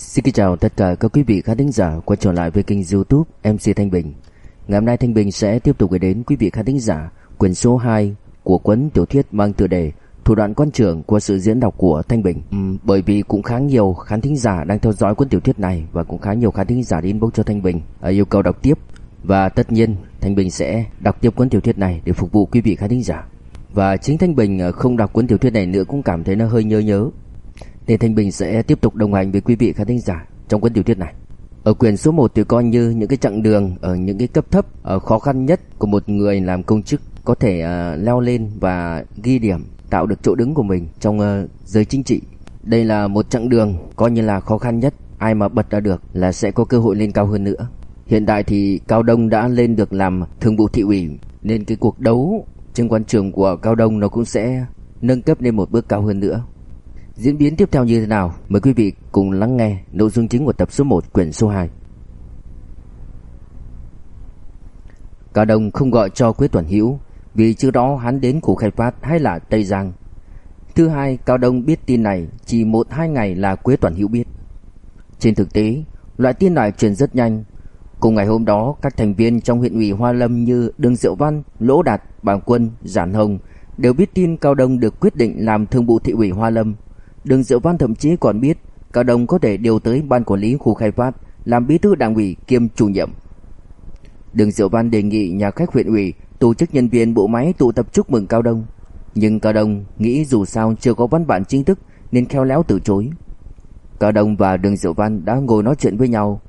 Xin kính chào tất cả các quý vị khán thính giả quay trở lại với kênh youtube MC Thanh Bình. Ngày hôm nay Thanh Bình sẽ tiếp tục gửi đến quý vị khán thính giả quyển số 2 của cuốn tiểu thuyết mang tựa đề Thủ đoạn quan trưởng của sự diễn đọc của Thanh Bình. Ừ, Bởi vì cũng khá nhiều khán thính giả đang theo dõi cuốn tiểu thuyết này Và cũng khá nhiều khán thính giả đến inbox cho Thanh Bình à, yêu cầu đọc tiếp. Và tất nhiên Thanh Bình sẽ đọc tiếp cuốn tiểu thuyết này để phục vụ quý vị khán thính giả. Và chính Thanh Bình à, không đọc cuốn tiểu thuyết này nữa cũng cảm thấy nó hơi nhớ nhớ nên Thanh Bình sẽ tiếp tục đồng hành với quý vị khán thính giả trong cuốn tiểu thuyết này. Ở quyển số 1 thì coi như những cái chặng đường ở những cái cấp thấp ở khó khăn nhất của một người làm công chức có thể uh, leo lên và ghi điểm tạo được chỗ đứng của mình trong uh, giới chính trị. Đây là một chặng đường coi như là khó khăn nhất, ai mà bật ra được là sẽ có cơ hội lên cao hơn nữa. Hiện tại thì Cao Đông đã lên được làm thường vụ thị ủy nên cái cuộc đấu trên quan trường của Cao Đông nó cũng sẽ nâng cấp lên một bước cao hơn nữa. Diễn biến tiếp theo như thế nào? Mời quý vị cùng lắng nghe nội dung chính của tập số 1 quyển số 2. Cao Đông không gọi cho Quế Tuần Hữu vì trước đó hắn đến khu khai phát hay là Tây Giang. Thứ hai, Cao Đông biết tin này chỉ một hai ngày là Quế Tuần Hữu biết. Trên thực tế, loại tin này truyền rất nhanh. Cùng ngày hôm đó, các thành viên trong huyện ủy Hoa Lâm như Đường Diệu Văn, Lỗ Đạt, Bàng Quân, Giản Hồng đều biết tin Cao Đông được quyết định làm thương vụ thị ủy Hoa Lâm. Đường Diệu Văn thậm chí còn biết Cao Đông có thể điều tới ban quản lý khu khai phát làm bí thư đảng ủy kiêm chủ nhiệm. Đường Diệu Văn đề nghị nhà khách huyện ủy tổ chức nhân viên bộ máy tụ tập chúc mừng Cao Đông, nhưng Cao Đông nghĩ dù sao chưa có văn bản chính thức nên khéo léo từ chối. Cao Đông và Đường Diệu Văn đã ngồi nói chuyện với nhau.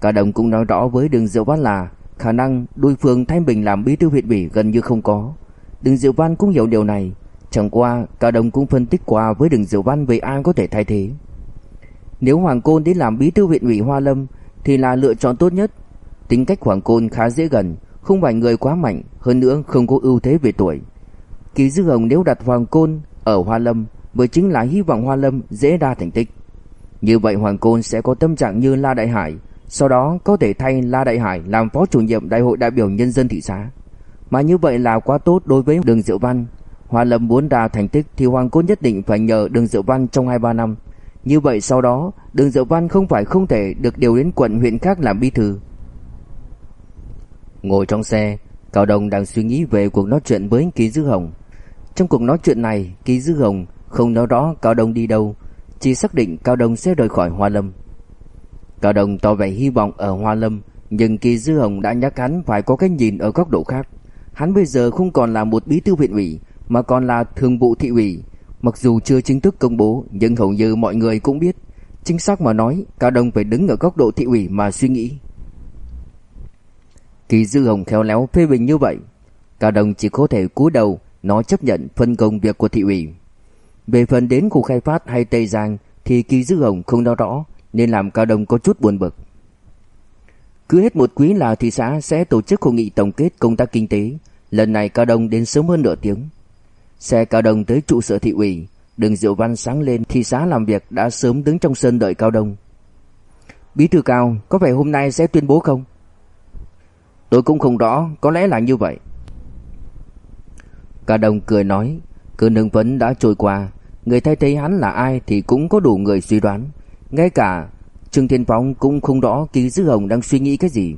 Cao Đông cũng nói rõ với Đường Diệu Văn là khả năng đối phương thay mình làm bí thư huyện ủy gần như không có. Đường Diệu Văn cũng hiểu điều này, Chẳng qua Cao Đông cũng phân tích qua với Đường Diệu Văn về ai có thể thay thế. Nếu Hoàng Côn đến làm bí thư huyện ủy Hoa Lâm, Thì là lựa chọn tốt nhất. Tính cách Hoàng Côn khá dễ gần, Không phải người quá mạnh, Hơn nữa không có ưu thế về tuổi. Kỳ Dư Hồng nếu đặt Hoàng Côn ở Hoa Lâm, Mới chính là hy vọng Hoa Lâm dễ đa thành tích. Như vậy Hoàng Côn sẽ có tâm trạng như La Đại Hải, Sau đó có thể thay La Đại Hải làm phó chủ nhiệm đại hội đại biểu nhân dân thị xã. Mà như vậy là quá tốt đối với Đường Diệu Văn. Hoa Lâm muốn đạt thành tích thì Hoàng Côn nhất định phải nhờ Đường Diệu Văn trong 2-3 năm. Như vậy sau đó, Đường Diệu Văn không phải không thể được điều đến quận huyện khác làm bí thư. Ngồi trong xe, Cao Đông đang suy nghĩ về cuộc nói chuyện với Ký Dư Hồng. Trong cuộc nói chuyện này, Ký Dư Hồng không nói rõ Cao Đông đi đâu, chỉ xác định Cao Đông sẽ rời khỏi Hoa Lâm. Cao Đông tỏ vẻ hy vọng ở Hoa Lâm, nhưng Kỳ Dư Hồng đã nhắc hắn phải có cái nhìn ở góc độ khác. Hắn bây giờ không còn là một bí thư huyện ủy, mà còn là thường vụ thị ủy. Mặc dù chưa chính thức công bố, nhưng hầu như mọi người cũng biết. Chính xác mà nói, Cao Đông phải đứng ở góc độ thị ủy mà suy nghĩ. Kỳ Dư Hồng khéo léo phê bình như vậy, Cao Đông chỉ có thể cúi đầu nói chấp nhận phân công việc của thị ủy. Về phần đến khu khai phát hay Tây Giang thì Kỳ Dư Hồng không nói rõ nên làm Cao Đông có chút buồn bực. Cứ hết một quý là thị xã sẽ tổ chức hội nghị tổng kết công tác kinh tế. Lần này Cao Đông đến sớm hơn nửa tiếng. Xe Cao Đông tới trụ sở thị ủy, đường Diệu Văn sáng lên thị xã làm việc đã sớm đứng trong sân đợi Cao Đông. Bí thư Cao, có phải hôm nay sẽ tuyên bố không? Tôi cũng không rõ, có lẽ là như vậy. Cao Đông cười nói, cơn hưng phấn đã trôi qua, người thay thế hắn là ai thì cũng có đủ người suy đoán. Ngay cả Trương Thiên Phong cũng không rõ ký Dư Hồng đang suy nghĩ cái gì.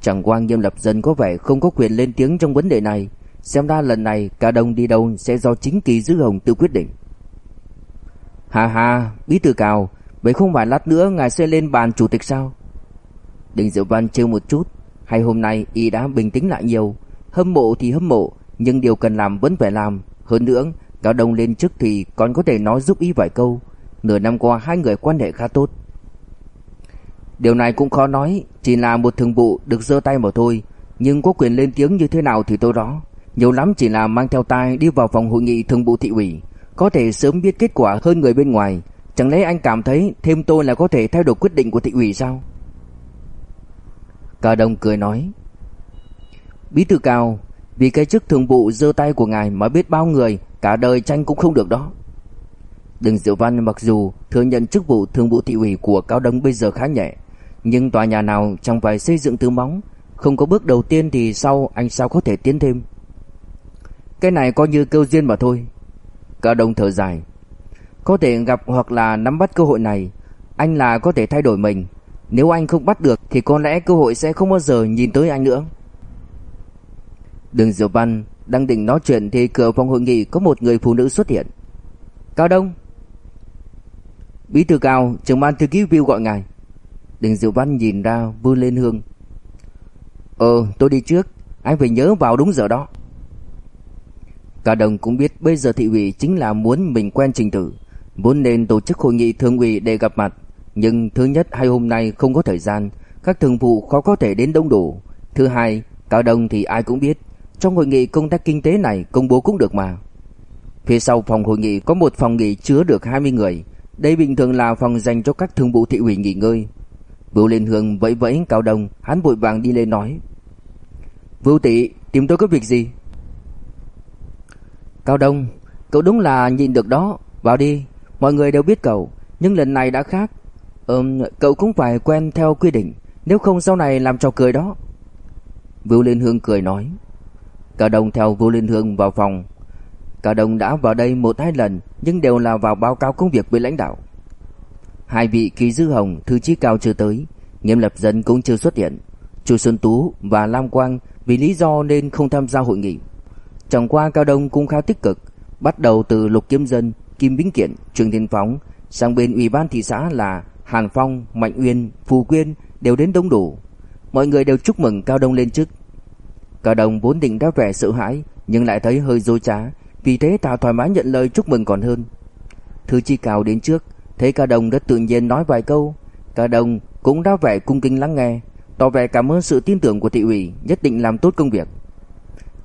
Chẳng qua Nghiêm Lập Dân có vẻ không có quyền lên tiếng trong vấn đề này, Xem ra lần này cả đồng đi đâu sẽ do chính kỳ dư hồng tự quyết định. Hà hà, bí thư cao, vậy không phải lát nữa ngài sẽ lên bàn chủ tịch sao? Đinh Diệu Văn trêu một chút, hay hôm nay y đã bình tĩnh lại nhiều, hâm mộ thì hâm mộ, nhưng điều cần làm vẫn phải làm. Hơn nữa, cả đồng lên chức thì còn có thể nói giúp y vài câu. Nửa năm qua hai người quan hệ khá tốt. Điều này cũng khó nói, chỉ là một thường vụ được giơ tay mà thôi, nhưng có quyền lên tiếng như thế nào thì tôi đó. Nhiều lắm chỉ là mang theo tai đi vào phòng hội nghị thường vụ thị ủy, có thể sớm biết kết quả hơn người bên ngoài. Chẳng lẽ anh cảm thấy thêm tôi là có thể thay đổi quyết định của thị ủy sao? Cao Đông cười nói. Bí thư cao, vì cái chức thường vụ giơ tay của ngài mà biết bao người cả đời tranh cũng không được đó. Đừng Diệu Văn mặc dù thừa nhận chức vụ thường vụ thị ủy của Cao Đông bây giờ khá nhẹ, nhưng tòa nhà nào chẳng phải xây dựng từ móng, không có bước đầu tiên thì sau anh sao có thể tiến thêm. Cái này coi như kêu duyên mà thôi. Cả đồng thở dài. Có thể gặp hoặc là nắm bắt cơ hội này. Anh là có thể thay đổi mình. Nếu anh không bắt được Thì có lẽ cơ hội sẽ không bao giờ nhìn tới anh nữa. Đường Diệu Văn đang định nói chuyện Thì cửa phòng hội nghị có một người phụ nữ xuất hiện. Cao Đông. Bí thư Cao, trưởng ban thư ký View gọi ngài. Đường Diệu Văn nhìn ra vươn lên hương. Ờ tôi đi trước. Anh phải nhớ vào đúng giờ đó. Cả đồng cũng biết bây giờ thị ủy chính là muốn mình quen trình tự, Muốn nên tổ chức hội nghị thường ủy để gặp mặt. Nhưng thứ nhất, hai hôm nay không có thời gian, Các thường vụ khó có thể đến đông đủ Thứ hai Cao đồng thì ai cũng biết, Trong hội nghị công tác kinh tế này công bố cũng được mà. Phía sau phòng hội nghị có một phòng nghỉ chứa được 20 người. Đây bình thường là phòng dành cho các thường vụ thị ủy nghỉ ngơi. Vưu Liên Hương vẫy vẫy Cao Đông Hắn vội vàng đi lên nói. Vưu tỷ, tìm tôi có việc gì? Cao Đông, Cậu đúng là nhìn được đó. Vào đi, Mọi người đều biết cậu, Nhưng lần này đã khác. Ừm, cậu cũng phải quen theo quy định, Nếu không sau này làm trò cười đó. Vũ Liên Hương cười nói. Cao Đông theo Vũ Liên Hương vào phòng. Cao Đông đã vào đây một hai lần, Nhưng đều là vào báo cáo công việc với lãnh đạo. Hai vị kỳ dư hồng, Thư chí cao chưa tới, Nghiêm lập dân cũng chưa xuất hiện. Chu Xuân Tú và Lam Quang Vì lý do nên không tham gia hội nghị. Chẳng qua Cao Đông cũng khá tích cực Bắt đầu từ Lục Kiếm Dân Kim Vĩnh Kiện, Trương Thiên Phóng sang bên ủy ban thị xã là Hàn Phong, Mạnh Uyên, Phù Quyên đều đến đông đủ. Mọi người đều chúc mừng Cao Đông lên chức. Cao Đông vốn định ra vẻ sợ hãi nhưng lại thấy hơi dối trá, vì thế Tào thoải mái nhận lời chúc mừng còn hơn. Thư Chi Cao đến trước, thấy Cao Đông đã tự nhiên nói vài câu, Cao Đông cũng ra vẻ cung kính lắng nghe, tỏ vẻ cảm ơn sự tin tưởng của thị ủy, nhất định làm tốt công việc.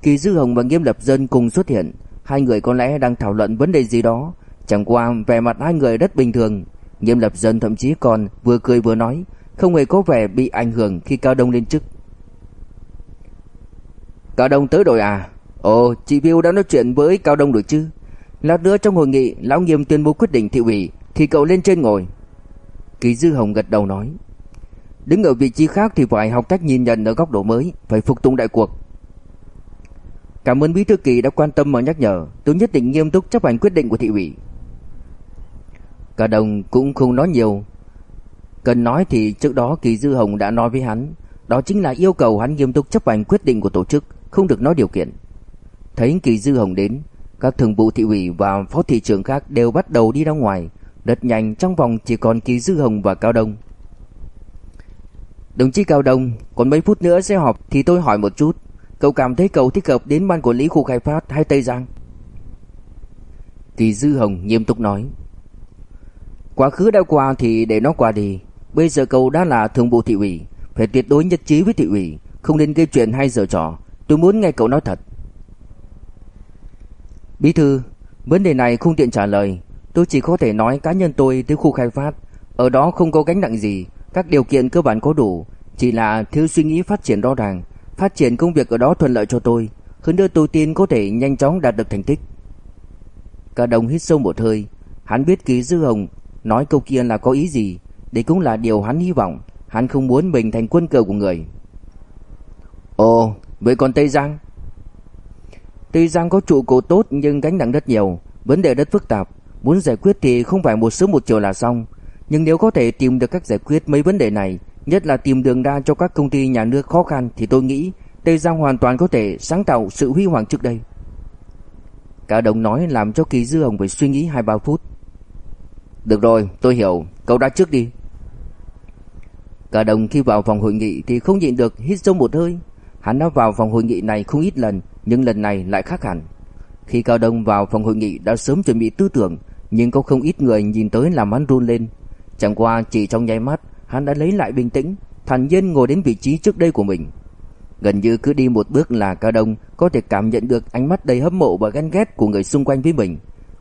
Kỳ Dư Hồng và Nghiêm Lập Dân cùng xuất hiện, hai người có lẽ đang thảo luận vấn đề gì đó, Chẳng qua vẻ mặt hai người rất bình thường. Nghiêm lập dân thậm chí còn vừa cười vừa nói Không hề có vẻ bị ảnh hưởng khi Cao Đông lên chức. Cao Đông tới rồi à? Ồ chị Viu đã nói chuyện với Cao Đông rồi chứ? Lát nữa trong hội nghị Lão Nghiêm tuyên bố quyết định thị ủy Thì cậu lên trên ngồi. Kỳ Dư Hồng gật đầu nói Đứng ở vị trí khác thì phải học cách nhìn nhận ở góc độ mới Phải phục tùng đại cuộc. Cảm ơn Bí Thư Kỳ đã quan tâm và nhắc nhở. Tôi nhất định nghiêm túc chấp hành quyết định của thị ủy. Cả đồng cũng không nói nhiều. Cần nói thì trước đó Kỳ Dư Hồng đã nói với hắn. Đó chính là yêu cầu hắn nghiêm túc chấp hành quyết định của tổ chức, Không được nói điều kiện. Thấy Kỳ Dư Hồng đến, Các thường vụ thị ủy và phó thị trưởng khác đều bắt đầu đi ra ngoài. Rất nhanh, trong vòng chỉ còn Kỳ Dư Hồng và Cao Đông. Đồng chí Cao Đông, Còn mấy phút nữa sẽ họp thì tôi hỏi một chút. Cậu cảm thấy cậu thích hợp đến ban quản lý khu khai phát hay Tây Giang? Kỳ Dư Hồng nghiêm túc nói. Quá khứ đã qua thì để nó qua đi. Bây giờ cậu đã là thường vụ thị ủy, Phải tuyệt đối nhất trí với thị ủy, Không nên gây chuyện hay giờ trò. Tôi muốn nghe cậu nói thật. Bí thư, Vấn đề này không tiện trả lời. Tôi chỉ có thể nói cá nhân tôi tới khu khai phát. Ở đó không có gánh nặng gì. Các điều kiện cơ bản có đủ. Chỉ là thiếu suy nghĩ phát triển rõ ràng. Phát triển công việc ở đó thuận lợi cho tôi Hơn nữa tôi tin có thể nhanh chóng đạt được thành tích. Cả đồng hít sâu một hơi, Hắn biết ký dư hồng Nói câu kia là có ý gì, Đây cũng là điều hắn hy vọng, Hắn không muốn mình thành quân cờ của người. Ồ, vậy còn Tây Giang? Tây Giang có trụ cột tốt nhưng gánh nặng rất nhiều, Vấn đề rất phức tạp, Muốn giải quyết thì không phải một sớm một chiều là xong. Nhưng nếu có thể tìm được cách giải quyết mấy vấn đề này Nhất là tìm đường ra cho các công ty nhà nước khó khăn Thì tôi nghĩ Tây Giang hoàn toàn có thể sáng tạo sự huy hoàng trước đây Cả đồng nói làm cho Kỳ Dư Hồng phải suy nghĩ 2-3 phút được rồi, tôi hiểu, cậu đã trước đi. Cả đồng khi vào phòng hội nghị thì không nhịn được hít sâu một hơi. Hắn đã vào phòng hội nghị này không ít lần, nhưng lần này lại khác hẳn. Khi Cao Đông vào phòng hội nghị đã sớm chuẩn bị tư tưởng, nhưng có không ít người nhìn tới làm hắn run lên. Chẳng qua chỉ trong nháy mắt, hắn đã lấy lại bình tĩnh, thản nhiên ngồi đến vị trí trước đây của mình. Gần như cứ đi một bước là Cao Đông có thể cảm nhận được ánh mắt đầy hâm mộ và ghen ghét của người xung quanh với mình.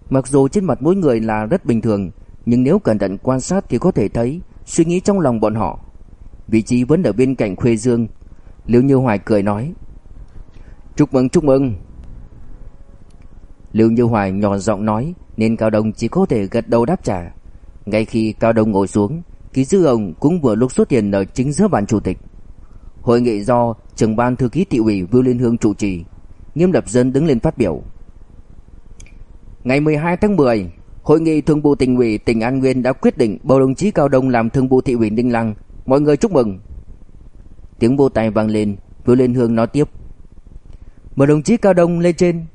Mặc dù trên mặt mỗi người là rất bình thường, nhưng nếu cẩn thận quan sát thì có thể thấy suy nghĩ trong lòng bọn họ. Vị trí vẫn ở bên cạnh Khuê Dương. Liễu Như Hoài cười nói: "Chúc mừng, chúc mừng." Liễu Như Hoài nhỏ giọng nói, nên Cao Đông chỉ có thể gật đầu đáp trả. Ngay khi Cao Đông ngồi xuống, Ký Dư ông cũng vừa lúc xuất hiện ở chính giữa bàn chủ tịch. Hội nghị do trưởng ban thư ký thị ủy Vưu Liên Hương chủ trì, Nghiêm Lập Dân đứng lên phát biểu. Ngày 12 tháng 10, Hội nghị thường vụ tỉnh ủy tỉnh An Nguyên đã quyết định bầu đồng chí Cao Đông làm thường vụ thị ủy Ninh Lăng. Mọi người chúc mừng. Tiếng vỗ tay vang lên, vưu Liên Hương nói tiếp. Mời đồng chí Cao Đông lên trên.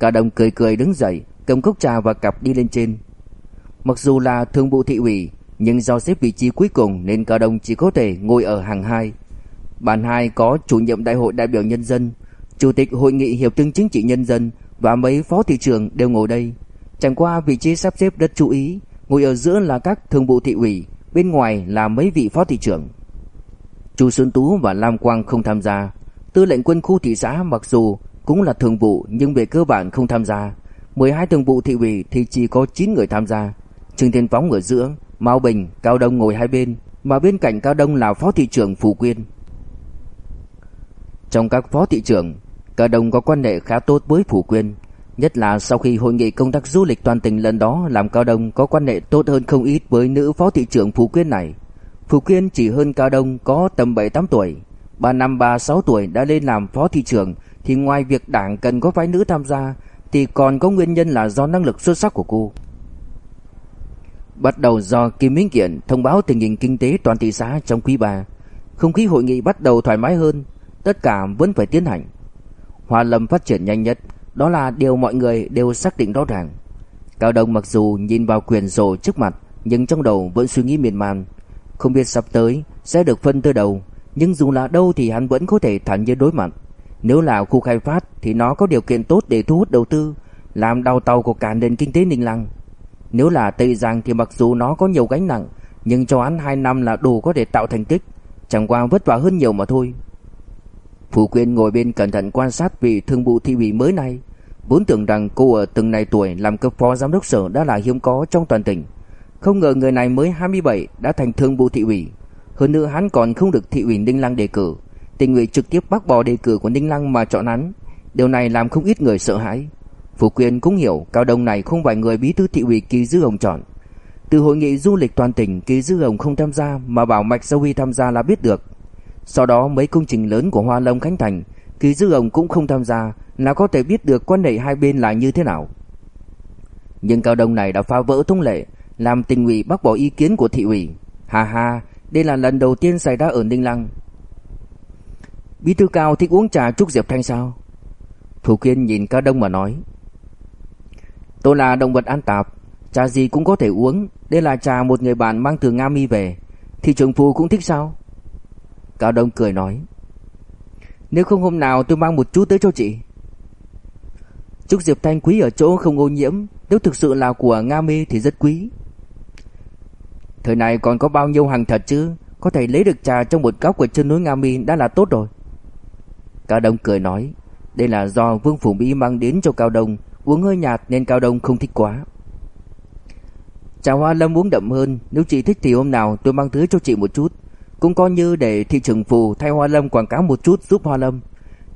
Cao Đông cười cười đứng dậy, cầm cốc trà và cặp đi lên trên. Mặc dù là thường vụ thị ủy, nhưng do xếp vị trí cuối cùng nên Cao Đông chỉ có thể ngồi ở hàng hai. Bàn hai có chủ nhiệm đại hội đại biểu nhân dân, chủ tịch hội nghị hiệp thương chính trị nhân dân và mấy phó thị trưởng đều ngồi đây. Chẳng qua vị trí sắp xếp rất chú ý, ngồi ở giữa là các thường vụ thị ủy, bên ngoài là mấy vị phó thị trưởng. Chu Xuân Tú và Lam Quang không tham gia. Tư lệnh quân khu thị xã mặc dù cũng là thường vụ nhưng về cơ bản không tham gia. 12 thường vụ thị ủy thì chỉ có 9 người tham gia. Trương Thiên Phóng ở giữa, Mao Bình, Cao Đông ngồi hai bên, mà bên cạnh Cao Đông là phó thị trưởng Phù Quyên. Trong các phó thị trưởng, Cao Đông có quan hệ khá tốt với Phù Quyên, nhất là sau khi hội nghị công tác du lịch toàn tỉnh lần đó làm Cao Đông có quan hệ tốt hơn không ít với nữ phó thị trưởng Phù Quyên này. Phù Quyên chỉ hơn Cao Đông có tầm 7-8 tuổi, 3 năm 36 tuổi đã lên làm phó thị trưởng thì ngoài việc đảng cần có phái nữ tham gia thì còn có nguyên nhân là do năng lực xuất sắc của cô. Bắt đầu do Kim Minh Kiện thông báo tình hình kinh tế toàn thị xã trong quý 3, không khí hội nghị bắt đầu thoải mái hơn, tất cả vẫn phải tiến hành. Hoa Lâm phát triển nhanh nhất, đó là điều mọi người đều xác định rõ ràng. Cao Đông mặc dù nhìn vào quyền sổ trước mặt, nhưng trong đầu vẫn suy nghĩ miên man, không biết sắp tới sẽ được phân tới đâu, nhưng dù là đâu thì hắn vẫn có thể thản nhiên đối mặt. Nếu là khu khai phát thì nó có điều kiện tốt để thu hút đầu tư, làm đầu tàu của cả nền kinh tế Ninh Lăng. Nếu là Tây Giang thì mặc dù nó có nhiều gánh nặng, nhưng cho hắn 2 năm là đủ có thể tạo thành tích, chẳng qua vất vả hơn nhiều mà thôi. phụ Quyên ngồi bên cẩn thận quan sát vị thương vụ thị ủy mới này, vốn tưởng rằng cô ở từng này tuổi làm cấp phó giám đốc sở đã là hiếm có trong toàn tỉnh. Không ngờ người này mới 27 đã thành thương vụ thị ủy, hơn nữa hắn còn không được thị ủy Ninh Lăng đề cử, tỉnh ủy trực tiếp bác bỏ đề cử của Ninh Lăng mà chọn hắn. Điều này làm không ít người sợ hãi. Phủ Quyên cũng hiểu Cao Đông này không phải người bí thư thị ủy Kỳ Dư Hồng chọn. Từ hội nghị du lịch toàn tỉnh Kỳ Dư Hồng không tham gia mà bảo Mạch Sâu Huy tham gia là biết được. Sau đó mấy công trình lớn của Hoa lâm Khánh Thành, Kỳ Dư Hồng cũng không tham gia là có thể biết được quan hệ hai bên là như thế nào. Nhưng Cao Đông này đã phá vỡ thông lệ, làm tỉnh ủy bác bỏ ý kiến của thị ủy. Hà hà, đây là lần đầu tiên xảy ra ở Ninh Lăng. Bí thư Cao thích uống trà trúc Diệp Thanh sao? Thủ Kiên nhìn Cao Đông mà nói. Tôi là động vật ăn tạp, trà gì cũng có thể uống, đây là trà một người bạn mang từ Nga Mi về, thị trưởng Phù cũng thích sao? Cao Đông cười nói. Nếu không hôm nào tôi mang một chút tới cho chị. Trúc Diệp Thanh quý ở chỗ không ô nhiễm, nếu thực sự là của Nga Mi thì rất quý. Thời này còn có bao nhiêu hàng thật chứ, có thể lấy được trà trong một góc của chân núi Nga Mi đã là tốt rồi. Cao Đông cười nói, đây là do Vương Phủ Mỹ mang đến cho Cao Đông, uống hơi nhạt nên Cao Đông không thích quá. Trà hoa lâm uống đậm hơn, nếu chị thích thì hôm nào tôi mang tới cho chị một chút. Cũng coi như để thị trường phù thay hoa lâm quảng cáo một chút giúp hoa lâm.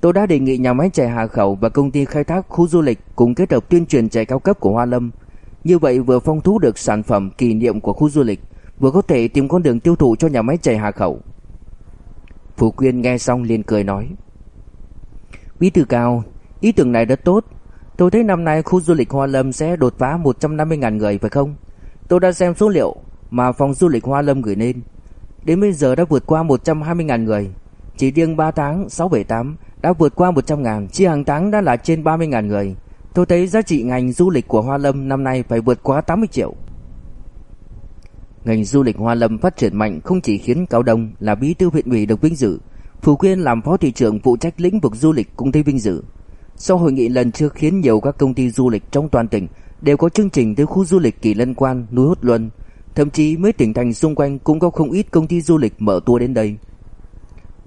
Tôi đã đề nghị nhà máy chè Hà Khẩu và công ty khai thác khu du lịch cùng kết hợp tuyên truyền chè cao cấp của Hoa Lâm. Như vậy vừa phong thú được sản phẩm kỷ niệm của khu du lịch, vừa có thể tìm con đường tiêu thụ cho nhà máy chè Hà Khẩu. Phú Quyên nghe xong liền cười nói: "Bí thư cao, ý tưởng này rất tốt. Tôi thấy năm nay khu du lịch Hoa Lâm sẽ đột phá 150.000 người phải không? Tôi đã xem số liệu mà phòng du lịch Hoa Lâm gửi lên. Đến bây giờ đã vượt qua 120.000 người. Chỉ riêng 3 tháng 6 7 8 đã vượt qua 100.000 chỉ hàng tháng đã là trên 30.000 người. Tôi thấy giá trị ngành du lịch của Hoa Lâm năm nay phải vượt quá 80 triệu. Ngành du lịch Hoa Lâm phát triển mạnh không chỉ khiến Cao Đông là bí thư huyện ủy được vinh dự, Phù Quyên làm phó thị trưởng phụ trách lĩnh vực du lịch cũng thấy vinh dự. Sau hội nghị lần trước khiến nhiều các công ty du lịch trong toàn tỉnh đều có chương trình tới khu du lịch Kỳ Lân Quan, núi Hốt Luân, thậm chí mấy tỉnh thành xung quanh cũng có không ít công ty du lịch mở tour đến đây.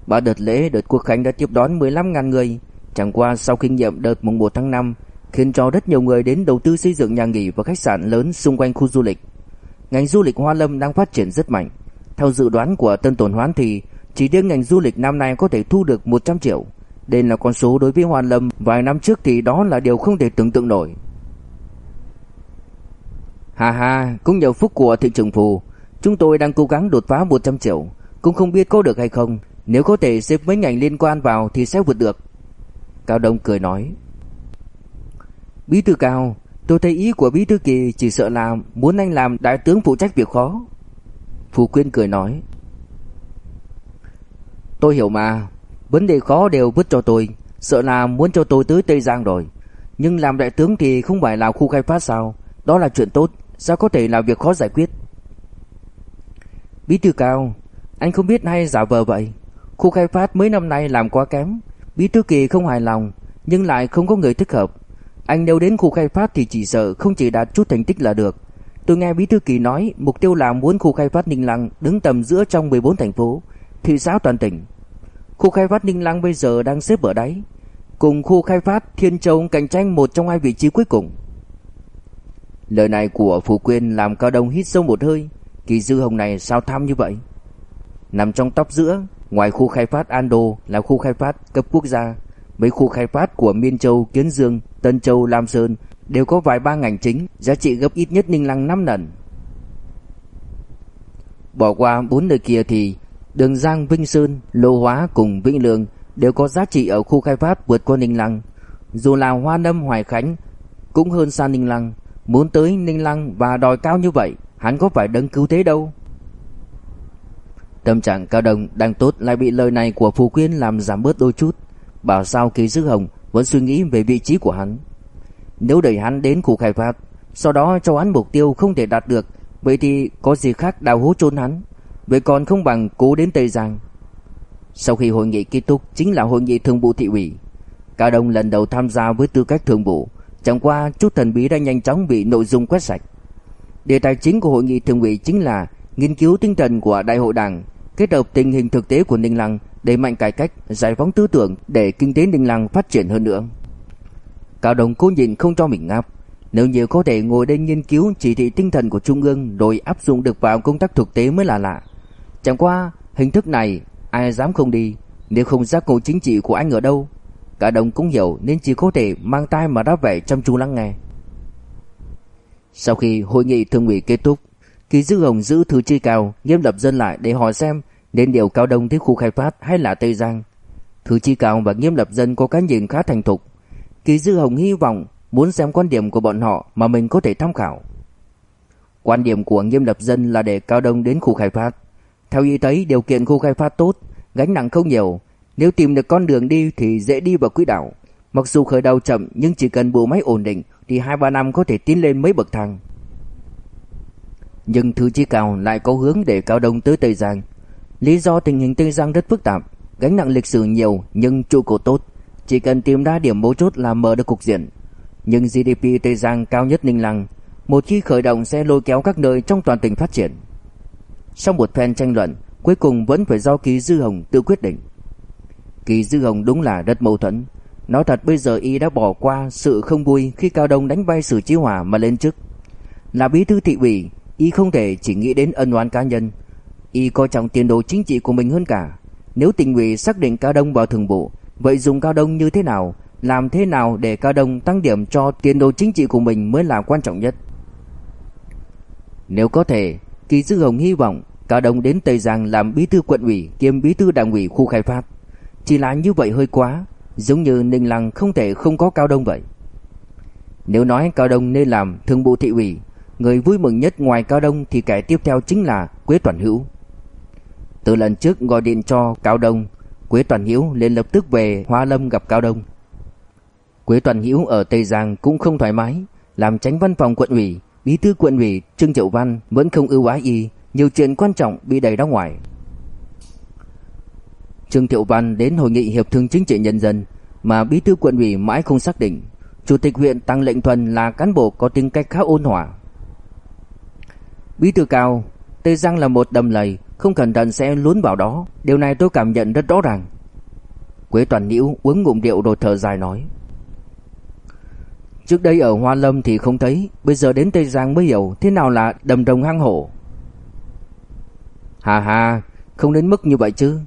Ba đợt lễ đợt quốc khánh đã tiếp đón 15.000 người, chẳng qua sau kinh nghiệm đợt mùng 1 tháng 5 khiến cho rất nhiều người đến đầu tư xây dựng nhà nghỉ và khách sạn lớn xung quanh khu du lịch. Ngành du lịch Hoa Lâm đang phát triển rất mạnh. Theo dự đoán của Tân Tồn Hoán thì chỉ riêng ngành du lịch năm nay có thể thu được 100 triệu. Đây là con số đối với Hoa Lâm vài năm trước thì đó là điều không thể tưởng tượng nổi. Hà hà, cũng nhờ phúc của thị trường phù, chúng tôi đang cố gắng đột phá 100 triệu, cũng không biết có được hay không. Nếu có thể xếp mấy ngành liên quan vào thì sẽ vượt được. Cao Đông cười nói. Bí thư Cao, tôi Tôi thấy ý của Bí Thư Kỳ chỉ sợ là muốn anh làm đại tướng phụ trách việc khó. Phù Quyên cười nói. Tôi hiểu mà, vấn đề khó đều vứt cho tôi, sợ là muốn cho tôi tới Tây Giang rồi. Nhưng làm đại tướng thì không phải là khu khai phát sao, đó là chuyện tốt, sao có thể là việc khó giải quyết. Bí thư cao, anh không biết hay giả vờ vậy. Khu khai phát mấy năm nay làm quá kém, bí thư kỳ không hài lòng, nhưng lại không có người thích hợp. Anh nếu đến khu khai phát thì chỉ sợ không chỉ đạt chút thành tích là được. Tôi nghe bí thư kỳ nói mục tiêu là muốn khu khai phát Ninh Lăng đứng tầm giữa trong 14 thành phố, thị xã toàn tỉnh. Khu khai phát Ninh Lăng bây giờ đang xếp ở đáy, cùng khu khai phát Thiên Châu cạnh tranh một trong hai vị trí cuối cùng. Lời này của Phú Quyên làm Cao Đông hít sâu một hơi, kỳ dư hồng này sao tham như vậy? Nằm trong tóc giữa, ngoài khu khai phát Ando là khu khai phát cấp quốc gia, mấy khu khai phát của Miên Châu, Kiến Dương, Tân Châu, Lam Sơn đều có vài ba ngành chính, giá trị gấp ít nhất Ninh Lăng 5 lần. Bỏ qua bốn nơi kia thì Đường Giang, Vinh Sơn, Lô Hóa cùng Vĩnh Lương đều có giá trị ở khu khai phát vượt qua Ninh Lăng. Dù là Hoa Lâm, Hoài Khánh cũng hơn xa Ninh Lăng, muốn tới Ninh Lăng và đòi cao như vậy, hắn có phải đấng cứu thế đâu. Tâm trạng Cao Đồng đang tốt lại bị lời này của Phù Quyên làm giảm bớt đôi chút. Bảo sao Kỳ Dư Hồng vẫn suy nghĩ về vị trí của hắn. Nếu đẩy hắn đến khu khai phát, sau đó cho hắn mục tiêu không thể đạt được, vậy thì có gì khác đào hố chôn hắn. Vậy còn không bằng cố đến Tây Giang. Sau khi hội nghị kết thúc chính là hội nghị thường vụ thị ủy. Cao Đông lần đầu tham gia với tư cách thường vụ, chẳng qua chút thần bí đã nhanh chóng bị nội dung quét sạch. Đề tài chính của hội nghị thường ủy chính là nghiên cứu tinh thần của đại hội đảng, kết hợp tình hình thực tế của Ninh Lăng, đẩy mạnh cải cách, giải phóng tư tưởng để kinh tế Ninh Lăng phát triển hơn nữa. Cao Đồng cố nhịn không cho mình ngáp, nếu như có thể ngồi đây nghiên cứu chỉ thị tinh thần của Trung ương rồi áp dụng được vào công tác thực tế mới là lạ. Chẳng qua, hình thức này ai dám không đi, nếu không giác ngộ chính trị của anh ở đâu. Cả đồng cũng hiểu nên chỉ có thể mang tai mà đáp vẻ chăm chú lắng nghe. Sau khi hội nghị thường ủy kết thúc, Kỳ Dư Hồng giữ thư chi cao, nghiêm lập dân lại để hỏi xem nên điều Cao Đông tới khu khai phát hay là Tây Giang. Thư chi cao và nghiêm lập dân có cái nhìn khá thành thục. Kỳ Dư Hồng hy vọng muốn xem quan điểm của bọn họ mà mình có thể tham khảo. Quan điểm của nghiêm lập dân là để Cao Đông đến khu khai phát. Theo y thấy điều kiện khu khai phát tốt, gánh nặng không nhiều, nếu tìm được con đường đi thì dễ đi vào quỹ đạo. Mặc dù khởi đầu chậm nhưng chỉ cần bộ máy ổn định thì 2-3 năm có thể tiến lên mấy bậc thang. Nhưng Thứ Chi Cao lại có hướng để Cao Đông tới Tây Giang. Lý do tình hình Tây Giang rất phức tạp, gánh nặng lịch sử nhiều nhưng trụ cột tốt, chỉ cần tìm ra điểm mấu chốt là mở được cục diện. Nhưng GDP Tây Giang cao nhất Ninh Lăng, một khi khởi động sẽ lôi kéo các nơi trong toàn tỉnh phát triển. Sau một phen tranh luận, cuối cùng vẫn phải do Kỳ Dư Hồng tự quyết định. Kỳ Dư Hồng đúng là rất mâu thuẫn. Nói thật bây giờ y đã bỏ qua sự không vui khi Cao Đông đánh bay Sử Chí Hòa mà lên chức. Là bí thư thị ủy, y không thể chỉ nghĩ đến ân oán cá nhân. Y coi trọng tiền đồ chính trị của mình hơn cả. Nếu tỉnh ủy xác định Cao Đông vào thường bộ, vậy dùng Cao Đông như thế nào, làm thế nào để Cao Đông tăng điểm cho tiền đồ chính trị của mình mới là quan trọng nhất. Nếu có thể, Kỳ Dư Hồng hy vọng Cao Đông đến Tây Giang làm bí thư quận ủy kiêm bí thư đảng ủy khu khai phát. Chỉ là như vậy hơi quá, giống như Ninh Lăng không thể không có Cao Đông vậy. Nếu nói Cao Đông nên làm thường vụ thị ủy, người vui mừng nhất ngoài Cao Đông thì kẻ tiếp theo chính là Quế Toàn Hữu. Từ lần trước gọi điện cho Cao Đông, Quế Toàn Hữu liền lập tức về Hoa Lâm gặp Cao Đông. Quế Toàn Hữu ở Tây Giang cũng không thoải mái, làm tránh văn phòng quận ủy, bí thư quận ủy Trương Triệu Văn vẫn không ưu ái y, nhiều chuyện quan trọng bị đẩy ra ngoài. Trương Thiệu Văn đến hội nghị hiệp thương chính trị nhân dân mà bí thư quận ủy mãi không xác định. Chủ tịch huyện Tăng Lệnh Thuần là cán bộ có tính cách khá ôn hòa. Bí thư cao, Tây Giang là một đầm lầy, không cẩn thận sẽ lún vào đó. Điều này tôi cảm nhận rất rõ ràng. Quế Toàn Nhiễu uống ngụm rượu rồi thở dài nói. Trước đây ở Hoa Lâm thì không thấy, bây giờ đến Tây Giang mới hiểu thế nào là đầm rồng hang hổ. Hà hà, không đến mức như vậy chứ.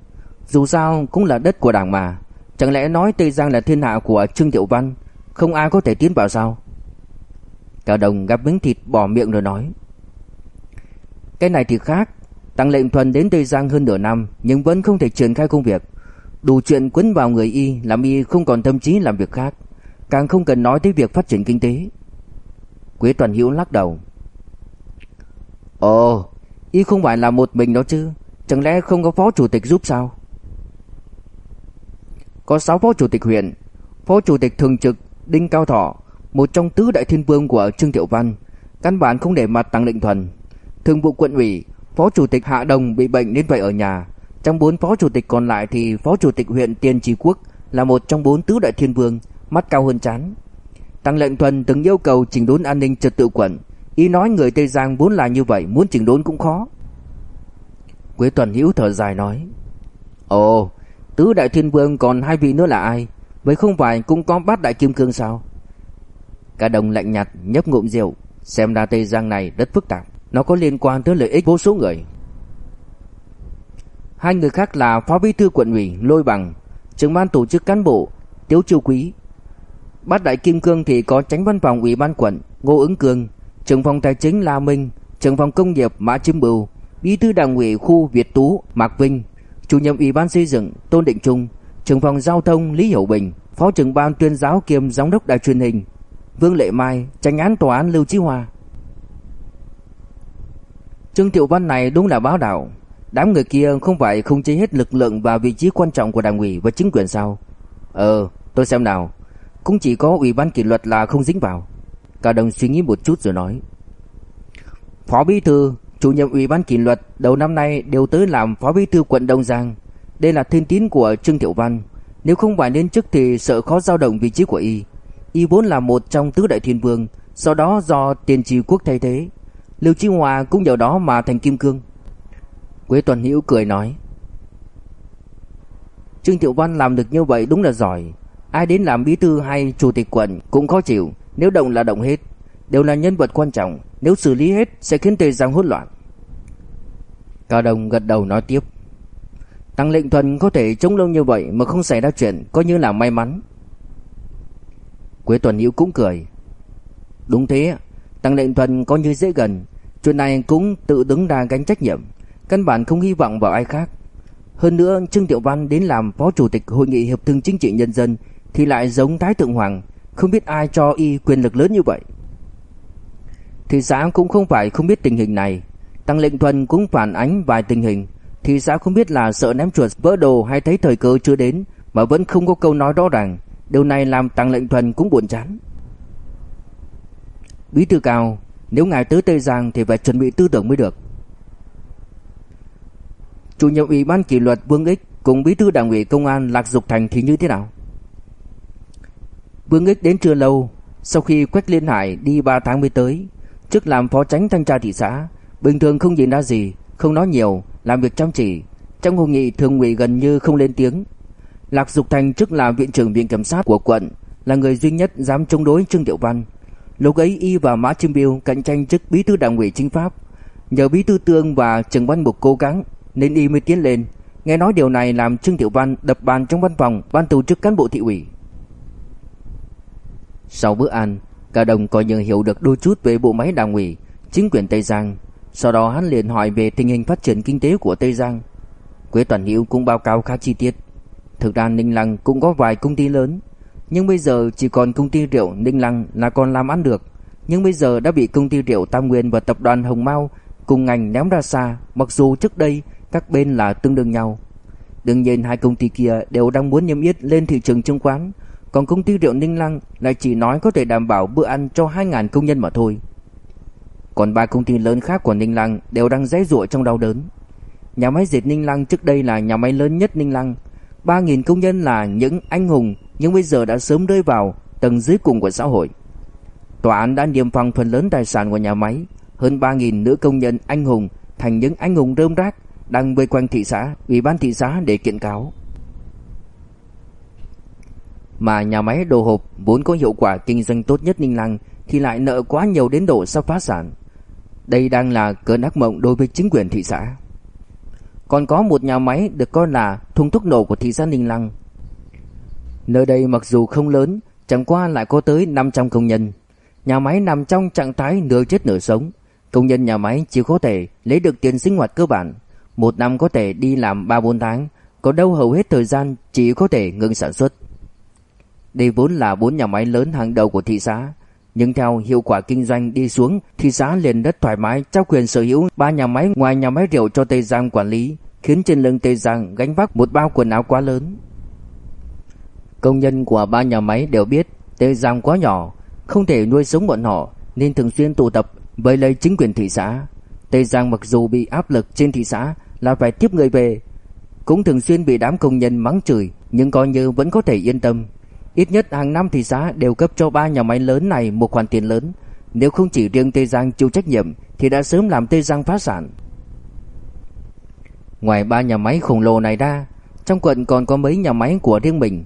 Dù sao cũng là đất của đảng mà. Chẳng lẽ nói Tây Giang là thiên hạ của Trương Tiểu Văn, không ai có thể tiến vào sao? Cao Đồng gắp miếng thịt bỏ miệng rồi nói. Cái này thì khác, Tăng lệnh thuần đến Tây Giang hơn nửa năm nhưng vẫn không thể triển khai công việc. Đủ chuyện quấn vào người y làm y không còn tâm trí làm việc khác. Càng không cần nói tới việc phát triển kinh tế. Quế Toàn Hữu lắc đầu. Ồ, y không phải là một mình đó chứ, chẳng lẽ không có phó chủ tịch giúp sao? Có 6 phó chủ tịch huyện, phó chủ tịch thường trực Đinh Cao Thọ, một trong tứ đại thiên vương của Trương Tiểu Văn, căn bản không để mặt Tăng Định Thuần. Thường vụ quận ủy, phó chủ tịch Hạ Đồng bị bệnh nên vậy ở nhà. Trong bốn phó chủ tịch còn lại thì phó chủ tịch huyện Tiên Trì Quốc là một trong bốn tứ đại thiên vương, mắt cao hơn chán. Tăng Lệnh Thuần từng yêu cầu chỉnh đốn an ninh trật tự quận, ý nói người Tây Giang vốn là như vậy, muốn chỉnh đốn cũng khó. Quế Tuần Hữu thở dài nói: "Ồ, tứ đại thiên vương còn hai vị nữa là ai? Vậy không phải cũng có bát đại kim cương sao?" Cả đồng lạnh nhạt nhấp ngụm rượu, xem ra Tây Giang này rất phức tạp, nó có liên quan tới lợi ích vô số người. Hai người khác là Phó Bí thư quận ủy Lôi Bằng, trưởng ban tổ chức cán bộ Tiếu Chiêu Quý. Bát đại kim cương thì có tránh văn phòng ủy ban quận Ngô Ứng cường trưởng phòng tài chính La Minh, trưởng phòng công nghiệp Mã Chiêm Bưu, bí thư đảng ủy khu Việt Tú Mạc Vinh, chủ nhiệm ủy ban xây dựng Tôn Định Trung, trưởng phòng giao thông Lý Hiểu Bình, phó trưởng ban tuyên giáo kiêm giám đốc đài truyền hình Vương Lệ Mai, tranh án tòa án Lưu Chí Hòa. Trương Tiểu Văn này đúng là báo đạo, đám người kia không phải không chế hết lực lượng và vị trí quan trọng của đảng ủy và chính quyền sao? Ờ, tôi xem nào, cũng chỉ có ủy ban kỷ luật là không dính vào. Cả đồng suy nghĩ một chút rồi nói. Phó bí thư, chủ nhiệm ủy ban kỷ luật đầu năm nay đều tới làm phó bí thư quận Đông Giang. Đây là thiên tín của Trương Tiểu Văn, nếu không phải lên chức thì sợ khó dao động vị trí của y. Y vốn là một trong tứ đại thiên vương, sau đó do tiền trì quốc thay thế. Lưu Chi Hòa cũng nhờ đó mà thành kim cương. Quế Tuần Hữu cười nói. Trương Tiểu Văn làm được như vậy đúng là giỏi. Ai đến làm bí thư hay chủ tịch quận cũng khó chịu, nếu động là động hết. Đều là nhân vật quan trọng, nếu xử lý hết sẽ khiến tề Giang hỗn loạn. Cao Đồng gật đầu nói tiếp. Tăng lệnh thuần có thể chống lâu như vậy mà không xảy ra chuyện, coi như là may mắn. Quế Tuần Hữu cũng cười. Đúng thế, Tăng Lệnh Thuần có như dễ gần, chuyện này cũng tự đứng ra gánh trách nhiệm, căn bản không hy vọng vào ai khác. Hơn nữa, Trương Tiểu Văn đến làm phó chủ tịch hội nghị hiệp thương chính trị nhân dân thì lại giống Thái thượng hoàng, không biết ai cho y quyền lực lớn như vậy. Thị xã cũng không phải không biết tình hình này, Tăng Lệnh Thuần cũng phản ánh vài tình hình, thị xã không biết là sợ ném chuột vỡ đồ hay thấy thời cơ chưa đến mà vẫn không có câu nói rõ ràng, Điều này làm Tăng Lệnh Thuần cũng buồn chán. Bí thư cao, nếu ngài tới Tây Giang thì phải chuẩn bị tư tưởng mới được. Chủ nhiệm ủy ban kỷ luật Vương Ích cùng bí thư đảng ủy công an Lạc Dục Thành thì như thế nào? Vương Ích đến chưa lâu, sau khi Quách Liên Hải đi 3 tháng mới tới, trước làm phó tránh thanh tra thị xã, bình thường không nhìn ra gì, không nói nhiều, làm việc chăm chỉ. Trong hội nghị thường ủy gần như không lên tiếng, Lạc Dục Thành trước là viện trưởng viện kiểm sát của quận, là người duy nhất dám chống đối Trương Tiểu Văn. Lúc ấy y và Mã Chiêm Biêu cạnh tranh chức bí thư đảng ủy chính pháp, nhờ bí thư Tương và Trần Văn Mục cố gắng nên y mới tiến lên. Nghe nói điều này làm Trương Tiểu Văn đập bàn trong văn phòng ban tổ chức cán bộ thị ủy. Sau bữa ăn, cả đồng coi như hiểu được đôi chút về bộ máy đảng ủy, chính quyền Tây Giang. Sau đó hắn liền hỏi về tình hình phát triển kinh tế của Tây Giang. Quế Toàn Hữu cũng báo cáo khá chi tiết. Thực ra Ninh Lăng cũng có vài công ty lớn Nhưng bây giờ chỉ còn công ty rượu Ninh Lăng là còn làm ăn được Nhưng bây giờ đã bị công ty rượu Tam Nguyên và tập đoàn Hồng Mao Cùng ngành ném ra xa Mặc dù trước đây các bên là tương đương nhau Đương nhiên hai công ty kia đều đang muốn nhâm yết lên thị trường chứng khoán còn công ty rượu Ninh Lăng lại chỉ nói có thể đảm bảo bữa ăn cho 2.000 công nhân mà thôi Còn ba công ty lớn khác của Ninh Lăng đều đang dãy ruộng trong đau đớn Nhà máy dệt Ninh Lăng trước đây là nhà máy lớn nhất Ninh Lăng 3.000 công nhân là những anh hùng nhưng bây giờ đã sớm rơi vào tầng dưới cùng của xã hội. Tòa án đã niêm phong phần lớn tài sản của nhà máy, hơn 3.000 nữ công nhân anh hùng thành những anh hùng rơm rác đang vây quanh thị xã, ủy ban thị xã để kiện cáo. Mà nhà máy đồ hộp vốn có hiệu quả kinh doanh tốt nhất Ninh Lăng thì lại nợ quá nhiều đến độ sắp phá sản. Đây đang là cơn ác mộng đối với chính quyền thị xã. Còn có một nhà máy được coi là thùng thuốc nổ của thị xã Ninh Lăng. Nơi đây mặc dù không lớn, chẳng qua lại có tới 500 công nhân. Nhà máy nằm trong trạng thái nửa chết nửa sống. Công nhân nhà máy chỉ có thể lấy được tiền sinh hoạt cơ bản. Một năm có thể đi làm 3-4 tháng, có đâu hầu hết thời gian chỉ có thể ngừng sản xuất. Đây vốn là bốn nhà máy lớn hàng đầu của thị xã. Nhưng theo hiệu quả kinh doanh đi xuống, thị xã liền đất thoải mái trao quyền sở hữu ba nhà máy ngoài nhà máy rượu cho Tây Giang quản lý, khiến trên lưng Tây Giang gánh vác một bao quần áo quá lớn. Công nhân của ba nhà máy đều biết Tây Giang quá nhỏ, không thể nuôi sống bọn họ nên thường xuyên tụ tập với lấy chính quyền thị xã. Tây Giang mặc dù bị áp lực trên thị xã là phải tiếp người về, cũng thường xuyên bị đám công nhân mắng chửi nhưng coi như vẫn có thể yên tâm. Ít nhất hàng năm thị xã đều cấp cho ba nhà máy lớn này một khoản tiền lớn. Nếu không chỉ riêng Tây Giang chịu trách nhiệm thì đã sớm làm Tây Giang phá sản. Ngoài ba nhà máy khổng lồ này ra, trong quận còn có mấy nhà máy của riêng mình.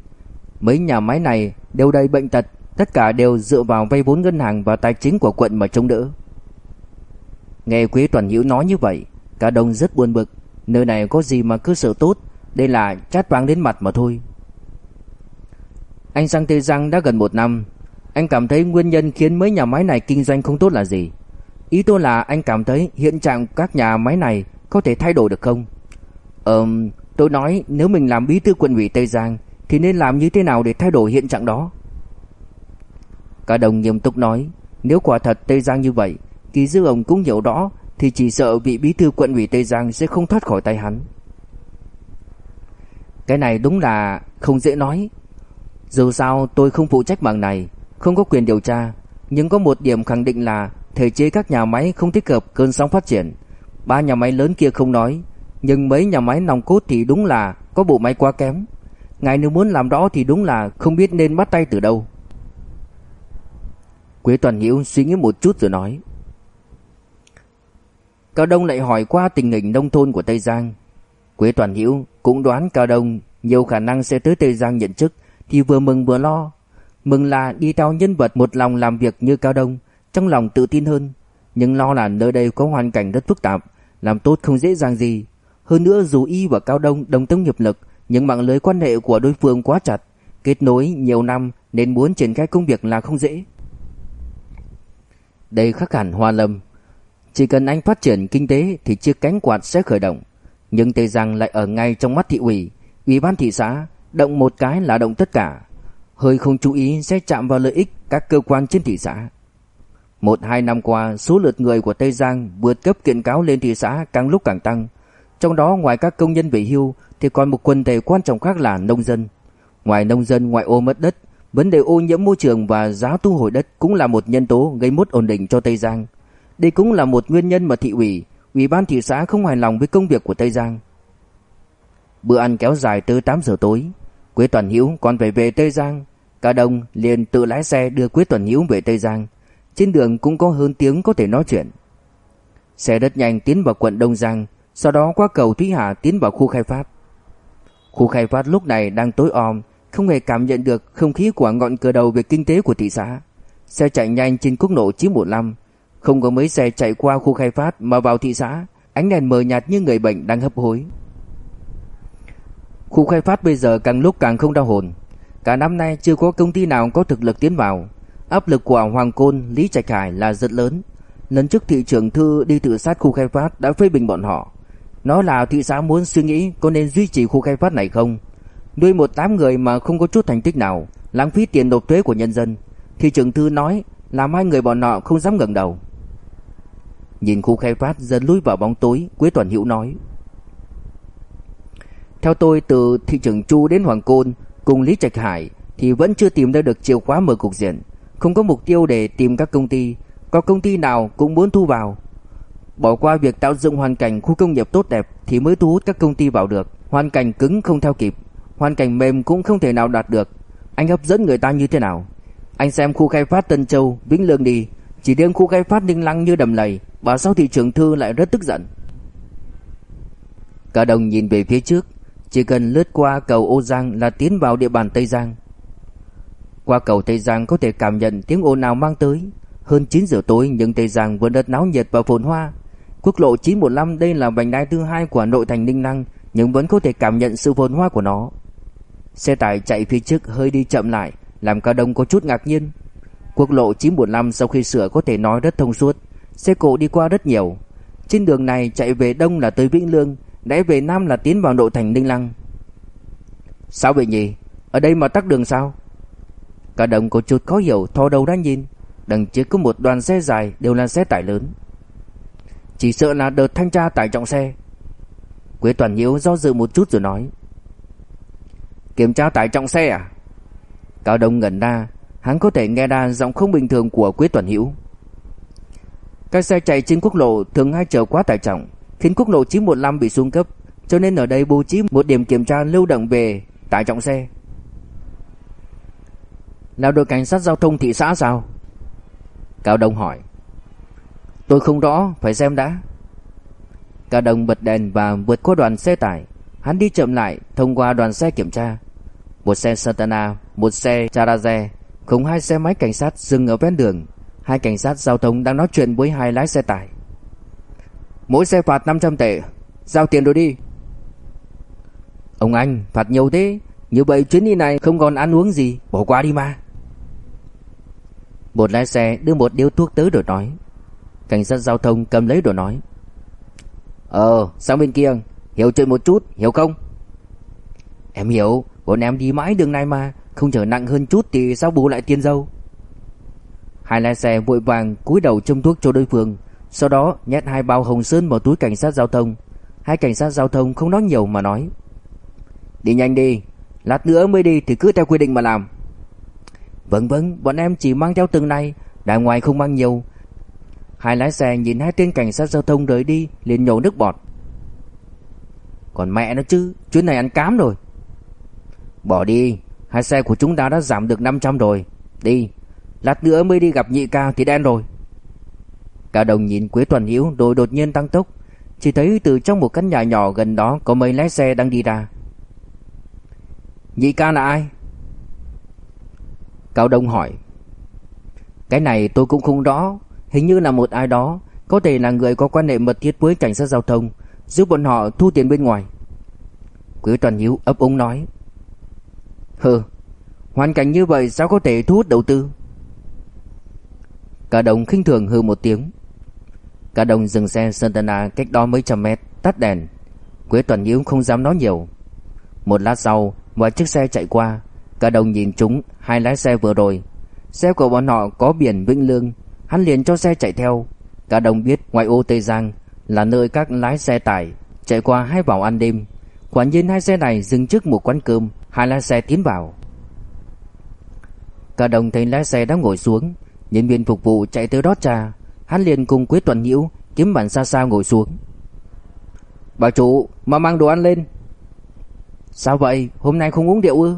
Mấy nhà máy này đều đầy bệnh tật, tất cả đều dựa vào vay vốn ngân hàng và tài chính của quận mà chống đỡ. Nghe Quý Toàn Hữu nói như vậy, cả đông rất buồn bực, nơi này có gì mà cơ sở tốt, đây là chát vang đến mặt mà thôi. Anh sang Tây Giang đã gần một năm, anh cảm thấy nguyên nhân khiến mấy nhà máy này kinh doanh không tốt là gì? Ý tôi là anh cảm thấy hiện trạng các nhà máy này có thể thay đổi được không? Ờm, tôi nói nếu mình làm bí thư quận ủy Tây Giang thì nên làm như thế nào để thay đổi hiện trạng đó? Cả đồng nghiêm túc nói, nếu quả thật Tây Giang như vậy, Kỳ Dư ông cũng hiểu rõ thì chỉ sợ vị bí thư quận ủy Tây Giang sẽ không thoát khỏi tay hắn. Cái này đúng là không dễ nói. Dù sao tôi không phụ trách mảng này, không có quyền điều tra, nhưng có một điểm khẳng định là thể chế các nhà máy không thích hợp cơn sóng phát triển. Ba nhà máy lớn kia không nói, nhưng mấy nhà máy nòng cốt thì đúng là có bộ máy quá kém. Ngài nếu muốn làm rõ thì đúng là không biết nên bắt tay từ đâu. Quế Toàn Hiếu suy nghĩ một chút rồi nói. Cao Đông lại hỏi qua tình hình nông thôn của Tây Giang. Quế Toàn Hiếu cũng đoán Cao Đông nhiều khả năng sẽ tới Tây Giang nhận chức thì vừa mừng vừa lo. Mừng là đi theo nhân vật một lòng làm việc như Cao Đông, trong lòng tự tin hơn. Nhưng lo là nơi đây có hoàn cảnh rất phức tạp, làm tốt không dễ dàng gì. Hơn nữa dù Y và Cao Đông đồng tâm hiệp lực, nhưng mạng lưới quan hệ của đối phương quá chặt, kết nối nhiều năm nên muốn triển khai công việc là không dễ. Đây khác hẳn Hoa Lâm. Chỉ cần anh phát triển kinh tế thì chiếc cánh quạt sẽ khởi động. Nhưng Tây Giang lại ở ngay trong mắt thị ủy, ủy ban thị xã, động một cái là động tất cả. Hơi không chú ý sẽ chạm vào lợi ích các cơ quan trên thị xã. Một hai năm qua, số lượt người của Tây Giang vượt cấp kiện cáo lên thị xã càng lúc càng tăng. Trong đó ngoài các công nhân về hưu thì còn một quần thể quan trọng khác là nông dân. Ngoài nông dân ngoại ô mất đất, vấn đề ô nhiễm môi trường và giá thu hồi đất cũng là một nhân tố gây mất ổn định cho Tây Giang. Đây cũng là một nguyên nhân mà thị ủy, ủy ban thị xã không hài lòng với công việc của Tây Giang. Bữa ăn kéo dài tới 8 giờ tối, Quế Toàn Hiếu còn phải về Tây Giang. Cả đồng liền tự lái xe đưa Quế Toàn Hiếu về Tây Giang. Trên đường cũng có hơn tiếng có thể nói chuyện. Xe rất nhanh tiến vào quận Đông Giang, sau đó qua cầu Thúy Hà tiến vào khu khai phát. Khu khai phát lúc này đang tối om, không hề cảm nhận được không khí của ngọn cờ đầu về kinh tế của thị xã. Xe chạy nhanh trên quốc lộ 915, không có mấy xe chạy qua khu khai phát mà vào thị xã, ánh đèn mờ nhạt như người bệnh đang hấp hối. Khu khai phát bây giờ càng lúc càng không đau hồn. Cả năm nay chưa có công ty nào có thực lực tiến vào. Áp lực của Hoàng Côn, Lý Trạch Hải là rất lớn. Lần trước thị trưởng Thư đi tự sát khu khai phát đã phê bình bọn họ. nó là thị xã muốn suy nghĩ có nên duy trì khu khai phát này không. Nuôi một tám người mà không có chút thành tích nào, lãng phí tiền nộp thuế của nhân dân. Thị trưởng Thư nói làm hai người bọn họ không dám ngẩng đầu. Nhìn khu khai phát dần lui vào bóng tối, Quế Toàn Hữu nói: theo tôi từ thị trưởng Chu đến Hoàng Côn cùng Lý Trạch Hải thì vẫn chưa tìm ra được chìa khóa mở cục diện, không có mục tiêu để tìm các công ty, có công ty nào cũng muốn thu vào. Bỏ qua việc tạo dựng hoàn cảnh khu công nghiệp tốt đẹp thì mới thu hút các công ty vào được, hoàn cảnh cứng không theo kịp, hoàn cảnh mềm cũng không thể nào đạt được. Anh hấp dẫn người ta như thế nào? Anh xem khu khai phát Tân Châu, Vĩnh Lương đi, chỉ riêng khu khai phát Ninh Lăng như đầm lầy, bà sao thị trưởng Thư lại rất tức giận. Cả đồng nhìn về phía trước, chỉ cần lướt qua cầu Ô Giang là tiến vào địa bàn Tây Giang. Qua cầu Tây Giang có thể cảm nhận tiếng ồn nào mang tới. Hơn 9 giờ tối nhưng Tây Giang vẫn rất náo nhiệt và phồn hoa. Quốc lộ 915 đây là vành đai thứ hai của nội thành Ninh Năng nhưng vẫn có thể cảm nhận sự phồn hoa của nó. Xe tải chạy phía trước hơi đi chậm lại, làm Cao Đông có chút ngạc nhiên. Quốc lộ 945 sau khi sửa có thể nói rất thông suốt, xe cộ đi qua rất nhiều. Trên đường này chạy về đông là tới Vĩnh Lương, Lẽ về Nam là tiến vào nội thành Ninh Lăng. Sao vậy nhỉ? Ở đây mà tắt đường sao? Cả đồng có chút khó hiểu, thò đầu ra nhìn. Đằng trước có một đoàn xe dài, đều là xe tải lớn. Chỉ sợ là đợt thanh tra tải trọng xe. Quế Toàn Nhiễu do dự một chút rồi nói. Kiểm tra tải trọng xe à? Cao Đông ngẩn ra, Hắn có thể nghe ra giọng không bình thường của Quế Toàn Hiễu Các xe chạy trên quốc lộ thường hay chở quá tải trọng. Khiến quốc lộ 915 bị xuống cấp, Cho nên ở đây bố trí một điểm kiểm tra lưu động về, tải trọng xe. Là đội cảnh sát giao thông thị xã sao? Cao Đông hỏi. Tôi không rõ, Phải xem đã. Cao Đông bật đèn và vượt qua đoàn xe tải. Hắn đi chậm lại, thông qua đoàn xe kiểm tra. Một xe Santana Một xe Charaze Cùng hai xe máy cảnh sát dừng ở ven đường. Hai cảnh sát giao thông đang nói chuyện với hai lái xe tải. Mỗi xe phạt 500 tệ. Giao tiền rồi đi. Ông anh phạt nhiều thế, Như vậy chuyến đi này không còn ăn uống gì, Bỏ qua đi mà. Một lái xe đưa một điếu thuốc tới rồi nói. Cảnh sát giao thông cầm lấy rồi nói. Ờ sang bên kia, Hiểu chuyện một chút, hiểu không? Em hiểu, Bọn em đi mãi đường này mà, Không trở nặng hơn chút thì sao bù lại tiền dâu? Hai lái xe vội vàng cúi đầu châm thuốc cho đối phương. Sau đó, nhét hai bao hồng sơn vào túi cảnh sát giao thông. Hai cảnh sát giao thông không nói nhiều mà nói, Đi nhanh đi, Lát nữa mới đi thì cứ theo quy định mà làm. Vâng vâng Bọn em chỉ mang theo từng này Đại ngoài không mang nhiều. Hai lái xe nhìn hai tên cảnh sát giao thông rời đi, liền nhổ nước bọt. Còn mẹ nó chứ, Chuyến này ăn cám rồi. Bỏ đi, Hai xe của chúng ta đã giảm được 500 rồi, Đi, Lát nữa mới đi gặp nhị ca thì đen rồi. Cả đồng nhìn Quế Toàn Hiếu rồi đột nhiên tăng tốc. Chỉ thấy từ trong một căn nhà nhỏ gần đó Có mấy lái xe đang đi ra. Nhị ca là ai? Cao Đông hỏi. Cái này tôi cũng không rõ. Hình như là một ai đó. Có thể là người có quan hệ mật thiết với cảnh sát giao thông. Giúp bọn họ thu tiền bên ngoài. Quế Toàn Hiếu ấp úng nói. Hừ, Hoàn cảnh như vậy sao có thể thu hút đầu tư? Cả đồng khinh thường hừ một tiếng. Cả đồng dừng xe Santana cách đó mấy trăm mét, Tắt đèn. Quế Toàn Hiếu không dám nói nhiều. Một lát sau Một chiếc xe chạy qua. Cả đồng nhìn chúng, Hai lái xe vừa rồi. Xe của bọn họ có biển Vĩnh Lương. Hắn liền cho xe chạy theo. Cả đồng biết ngoài ô Tây Giang Là nơi các lái xe tải Chạy qua hai vào ăn đêm. Quả nhiên hai xe này dừng trước một quán cơm, Hai lái xe tiến vào. Cả đồng thấy lái xe đã ngồi xuống, Nhân viên phục vụ chạy tới đót trà Hắn liền cùng Quế Tuần Nhiễu Kiếm bản xa xa ngồi xuống. Bà chủ, mà mang đồ ăn lên. Sao vậy? Hôm nay không uống rượu ư?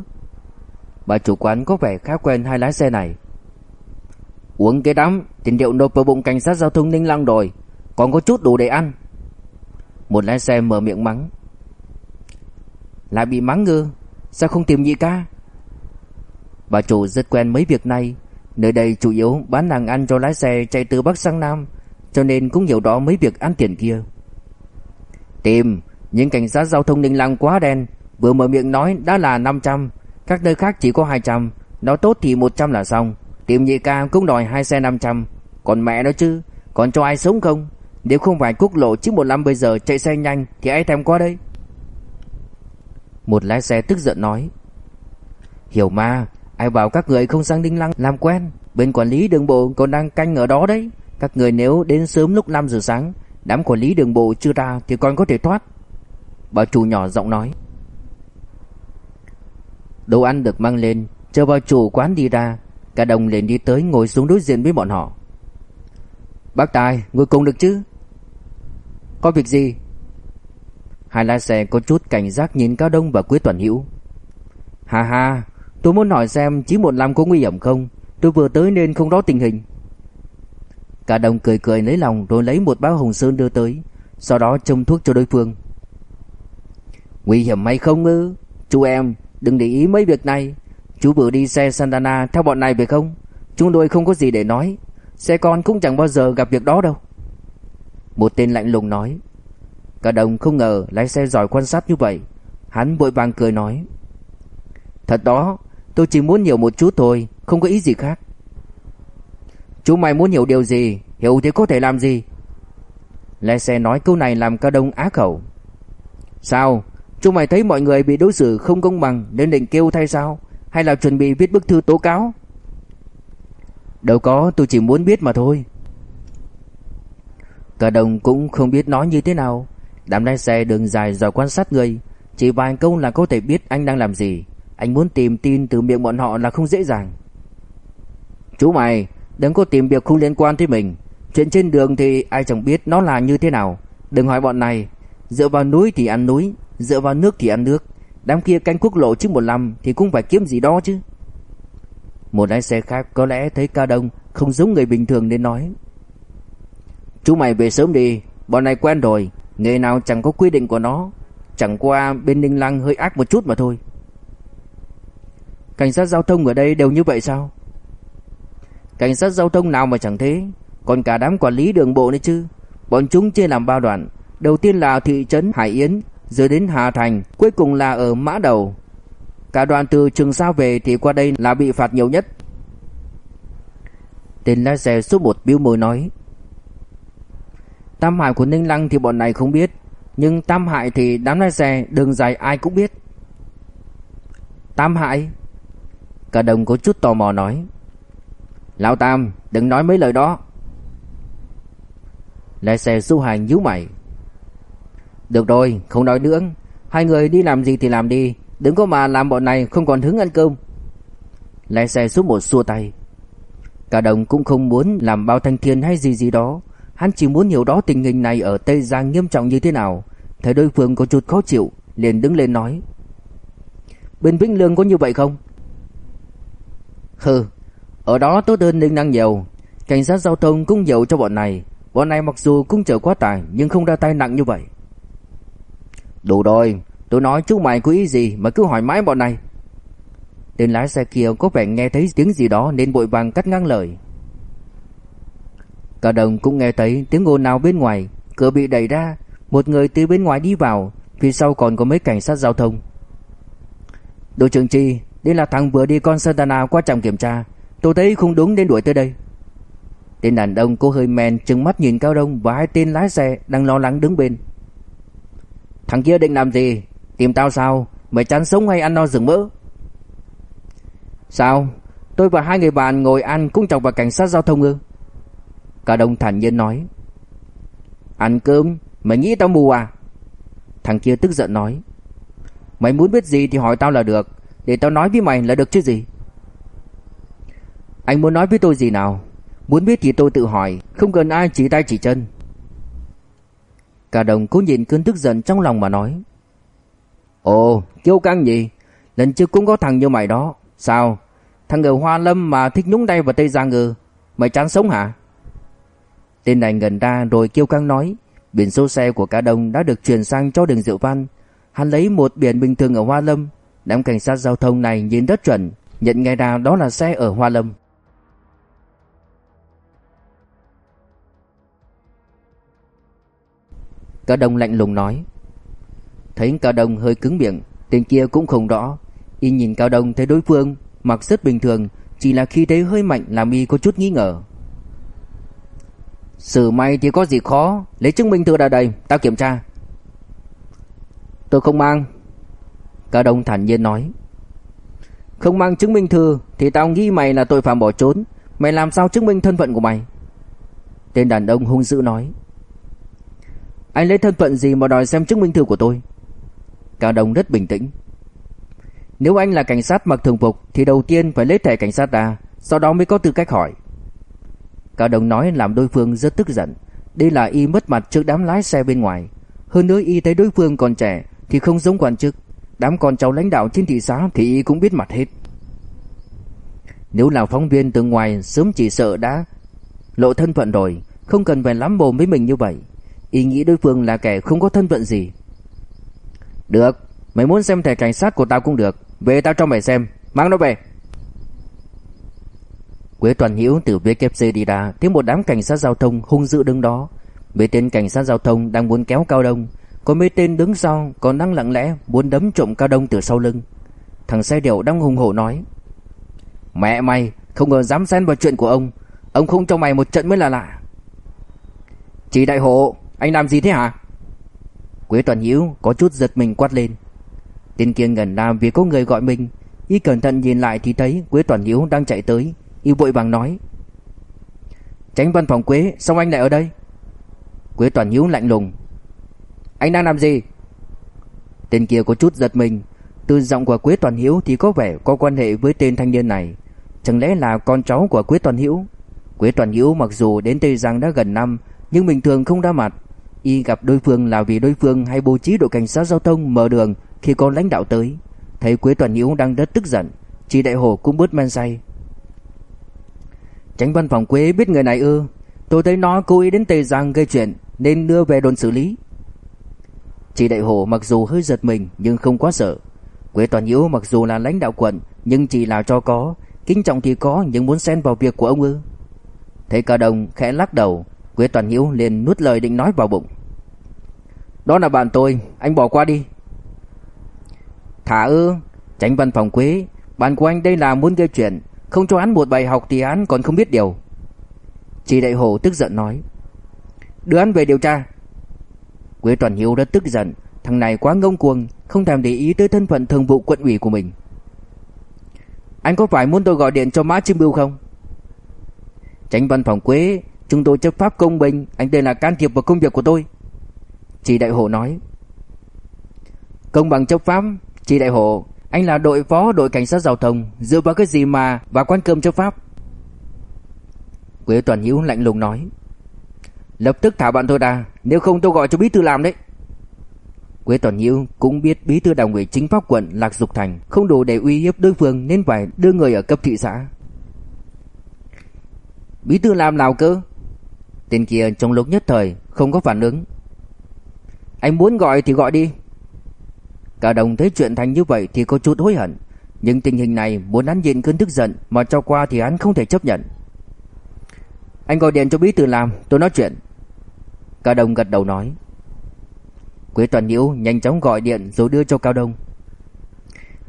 Bà chủ quán có vẻ khá quen hai lái xe này. Uống cái đám Tiền rượu nộp vào bụng cảnh sát giao thông Ninh Lăng rồi, Còn có chút đủ để ăn. Một lái xe mở miệng mắng. Lại bị mắng ngư Sao không tìm nhị ca? Bà chủ rất quen mấy việc này Nơi đây chủ yếu bán hàng ăn cho lái xe chạy từ Bắc sang Nam, Cho nên cũng hiểu rõ mấy việc ăn tiền kia. Tìm Nhưng cảnh sát giao thông Ninh Lăng quá đen, Vừa mở miệng nói đã là 500 Các nơi khác chỉ có 200 Nó tốt thì 100 là xong. Tìm nhị ca cũng đòi hai xe 500 Còn mẹ nó chứ, Còn cho ai sống không? Nếu không phải quốc lộ 915 bây giờ chạy xe nhanh Thì ai thèm qua đây? Một lái xe tức giận nói, Hiểu mà Ai bảo các người không sang Đinh Lăng làm quen? Bên quản lý đường bộ còn đang canh ở đó đấy. Các người nếu đến sớm lúc 5 giờ sáng, Đám quản lý đường bộ chưa ra Thì còn có thể thoát. Bà chủ nhỏ giọng nói. Đồ ăn được mang lên, Chờ bà chủ quán đi ra, Cả đồng liền đi tới ngồi xuống đối diện với bọn họ. Bác Tài, ngồi cùng được chứ? Có việc gì? Hai lái xe có chút cảnh giác nhìn Cao Đông và Quế Toàn Hữu. Hà hà Tôi muốn hỏi xem 915 có nguy hiểm không? Tôi vừa tới nên không rõ tình hình. Cả đồng cười cười lấy lòng Rồi lấy một bao hồng sơn đưa tới. Sau đó châm thuốc cho đối phương. Nguy hiểm hay không ư? Chú em, đừng để ý mấy việc này. Chú vừa đi xe Santana theo bọn này về không? Chúng tôi không có gì để nói. Xe con cũng chẳng bao giờ gặp việc đó đâu. Một tên lạnh lùng nói. Cả đồng không ngờ lái xe giỏi quan sát như vậy. Hắn vội vàng cười nói. Thật đó Tôi chỉ muốn hiểu một chút thôi, Không có ý gì khác. Chú mày muốn hiểu điều gì? Hiểu thì có thể làm gì? Lê xe nói câu này làm cao đông á khẩu. Sao? Chú mày thấy mọi người bị đối xử không công bằng Nên định kêu thay sao? Hay là chuẩn bị viết bức thư tố cáo? Đâu có, tôi chỉ muốn biết mà thôi. Cả đồng cũng không biết nói như thế nào. Đám lái xe đường dài dò quan sát người, Chỉ vài câu là có thể biết anh đang làm gì. Anh muốn tìm tin từ miệng bọn họ là không dễ dàng. Chú mày, Đừng có tìm việc không liên quan tới mình. Chuyện trên đường thì ai chẳng biết nó là như thế nào. Đừng hỏi bọn này. Dựa vào núi thì ăn núi, Dựa vào nước thì ăn nước. Đám kia canh quốc lộ chứ một năm Thì cũng phải kiếm gì đó chứ. Một lái xe khác có lẽ thấy ca đông Không giống người bình thường nên nói. Chú mày về sớm đi, Bọn này quen rồi. Nghề nào chẳng có quy định của nó. Chẳng qua bên Ninh Lăng hơi ác một chút mà thôi. Cảnh sát giao thông ở đây đều như vậy sao? Cảnh sát giao thông nào mà chẳng thế? Còn cả đám quản lý đường bộ nữa chứ. Bọn chúng chia làm ba đoạn. Đầu tiên là thị trấn Hải Yến, Rồi đến Hà Thành, Cuối cùng là ở Mã Đầu. Cả đoạn từ Trường sa về thì qua đây là bị phạt nhiều nhất. Tên lái xe số 1 biếu môi nói, Tam hại của Ninh Lăng thì bọn này không biết, Nhưng tam hại thì đám lái xe đường dài ai cũng biết. Tam hại Cả đồng có chút tò mò nói. Lão Tam, đừng nói mấy lời đó. Lái xe du hành nhíu mày. Được rồi, không nói nữa. Hai người đi làm gì thì làm đi. Đừng có mà làm bọn này không còn hứng ăn cơm. Lái xe số một xua tay. Cả đồng cũng không muốn làm bao thanh thiên hay gì gì đó. Hắn chỉ muốn hiểu đó tình hình này ở Tây Giang nghiêm trọng như thế nào. Thấy đối phương có chút khó chịu, liền đứng lên nói. Bên Vĩnh Lương có như vậy không? Hừ, Ở đó tốt hơn nên Năng nhiều. Cảnh sát giao thông cũng nhiều cho bọn này. Bọn này mặc dù cũng chở quá tải, Nhưng không ra tay nặng như vậy. Đủ rồi, Tôi nói chú mày có ý gì mà cứ hỏi mãi bọn này. Tên lái xe kia có vẻ nghe thấy tiếng gì đó Nên bội vàng cắt ngang lời. Cả đồng cũng nghe thấy tiếng ồn nào bên ngoài, Cửa bị đẩy ra, Một người từ bên ngoài đi vào, Phía sau còn có mấy cảnh sát giao thông. Đội trưởng Chi đây là thằng vừa đi con Santana qua trạm kiểm tra. Tôi thấy không đúng nên đuổi tới đây. Tên đàn ông cô hơi men Trừng mắt nhìn Cao Đông Và hai tên lái xe đang lo lắng đứng bên. Thằng kia định làm gì? Tìm tao sao? Mày chán sống hay ăn no rừng mỡ? Sao? Tôi và hai người bạn ngồi ăn cũng chọc vào cảnh sát giao thông ư? Cao Đông thản nhiên nói. Ăn cơm? Mày nghĩ tao mù à? Thằng kia tức giận nói. Mày muốn biết gì thì hỏi tao là được. Để tao nói với mày là được chứ gì? Anh muốn nói với tôi gì nào? Muốn biết thì tôi tự hỏi, Không cần ai chỉ tay chỉ chân. Cả đồng cố nhìn cơn tức giận trong lòng mà nói. Ồ, kiêu căng gì Lần trước cũng có thằng như mày đó. Sao? Thằng ở Hoa Lâm mà thích nhúng tay vào Tây Giang ngừ Mày chán sống hả? Tên này gần ra rồi kêu căng nói. Biển số xe của cả đồng đã được chuyển sang cho đường Diệu Văn. Hắn lấy một biển bình thường ở Hoa Lâm Đám cảnh sát giao thông này nhìn rất chuẩn, Nhận ngay ra đó là xe ở Hoa Lâm. Cả đồng lạnh lùng nói. Thấy Cao Đông hơi cứng miệng, Tên kia cũng không rõ. Y nhìn Cao Đông thấy đối phương Mặc rất bình thường, Chỉ là khi thấy hơi mạnh làm Y có chút nghi ngờ. Xử may thì có gì khó, Lấy chứng minh thư ra đây Tao kiểm tra. Tôi không mang. Cao Đông thản nhiên nói, Không mang chứng minh thư Thì tao nghĩ mày là tội phạm bỏ trốn. Mày làm sao chứng minh thân phận của mày? Tên đàn ông hung dữ nói, Anh lấy thân phận gì mà đòi xem chứng minh thư của tôi? Cao Đông rất bình tĩnh, Nếu anh là cảnh sát mặc thường phục Thì đầu tiên phải lấy thẻ cảnh sát ra, Sau đó mới có tư cách hỏi. Cao Đông nói làm đối phương rất tức giận, Đây là y mất mặt trước đám lái xe bên ngoài. Hơn nữa y thấy đối phương còn trẻ Thì không giống quan chức. Đám con cháu lãnh đạo trên thị xã Thì cũng biết mặt hết. Nếu là phóng viên từ ngoài, Sớm chỉ sợ đã lộ thân phận rồi, Không cần phải lắm mồm với mình như vậy. Y nghĩ đối phương là kẻ không có thân phận gì. Được, Mày muốn xem thẻ cảnh sát của tao cũng được. Về tao cho mày xem. Mang nó về. Quế Toàn Hiễu từ VKC đi ra, Thấy một đám cảnh sát giao thông hung dữ đứng đó. Mấy tên cảnh sát giao thông đang muốn kéo Cao Đông có mấy tên đứng sau còn đang lặng lẽ Muốn đấm trộm Cao Đông từ sau lưng. Thằng xe điệu đang hùng hổ nói, Mẹ mày, không ngờ dám xen vào chuyện của ông. Ông không cho mày một trận mới là lạ. Chị đại hộ, Anh làm gì thế hả? Quế Toàn hiếu có chút giật mình quát lên. Tên kia ngẩn ra vì có người gọi mình. Y cẩn thận nhìn lại thì thấy Quế Toàn hiếu đang chạy tới. Y vội vàng nói, Tránh văn phòng Quế Sao anh lại ở đây. Quế Toàn Hiếu lạnh lùng anh đang làm gì? Tên kia có chút giật mình. Từ giọng của Quế Toàn Hiếu thì có vẻ có quan hệ với tên thanh niên này. Chẳng lẽ là con cháu của Quế Toàn Hiếu? Quế Toàn Hiếu mặc dù đến Tây Giang đã gần năm, Nhưng bình thường không ra mặt. Y gặp đối phương là vì đối phương hay bố trí đội cảnh sát giao thông mở đường khi có lãnh đạo tới. Thấy Quế Toàn Hiếu đang rất tức giận, Chị Đại Hồ cũng bớt men say. Tránh văn phòng Quế biết người này ư? Tôi thấy nó cố ý đến Tây Giang gây chuyện, Nên đưa về đồn xử lý. Chị Đại Hồ mặc dù hơi giật mình, Nhưng không quá sợ. Quế Toàn Hiếu mặc dù là lãnh đạo quận, Nhưng chỉ là cho có. Kính trọng thì có, nhưng muốn xen vào việc của ông ư? Thấy Cao đồng khẽ lắc đầu. Quế Toàn Hiếu liền nuốt lời định nói vào bụng. Đó là bạn tôi, Anh bỏ qua đi. Thả ư, Tránh văn phòng Quế. Bạn của anh đây là muốn gây chuyện. Không cho hắn một bài học thì hắn còn không biết điều. Chị Đại Hồ tức giận nói. Đưa hắn về điều tra. Quế Toàn Hiếu rất tức giận. Thằng này quá ngông cuồng, Không thèm để ý tới thân phận thường vụ quận ủy của mình. Anh có phải muốn tôi gọi điện cho Mã Chim Bưu không? Tránh văn phòng Quế, Chúng tôi chấp pháp công bình, Anh tên là can thiệp vào công việc của tôi. Chị Đại Hồ nói. Công bằng chấp pháp Chị Đại Hồ Anh là đội phó đội cảnh sát giao thông, Dựa vào cái gì mà và quan cơm chấp pháp? Quế Toàn Hiếu lạnh lùng nói. Lập tức thả bạn tôi ra Nếu không tôi gọi cho bí thư làm đấy. Quế Toàn Nhiêu cũng biết bí thư đảng ủy chính pháp quận Lạc Dục Thành Không đủ để uy hiếp đối phương Nên phải đưa người ở cấp thị xã. Bí thư làm nào cơ? Tên kia trong lúc nhất thời Không có phản ứng. Anh muốn gọi thì gọi đi. Cả đồng thấy chuyện thành như vậy Thì có chút hối hận. Nhưng tình hình này muốn hắn nhịn cơn tức giận Mà cho qua thì hắn không thể chấp nhận. Anh gọi điện cho bí thư làm, Tôi nói chuyện. Cao Đông gật đầu nói. Quế Toàn Nhiễu nhanh chóng gọi điện rồi đưa cho Cao Đông.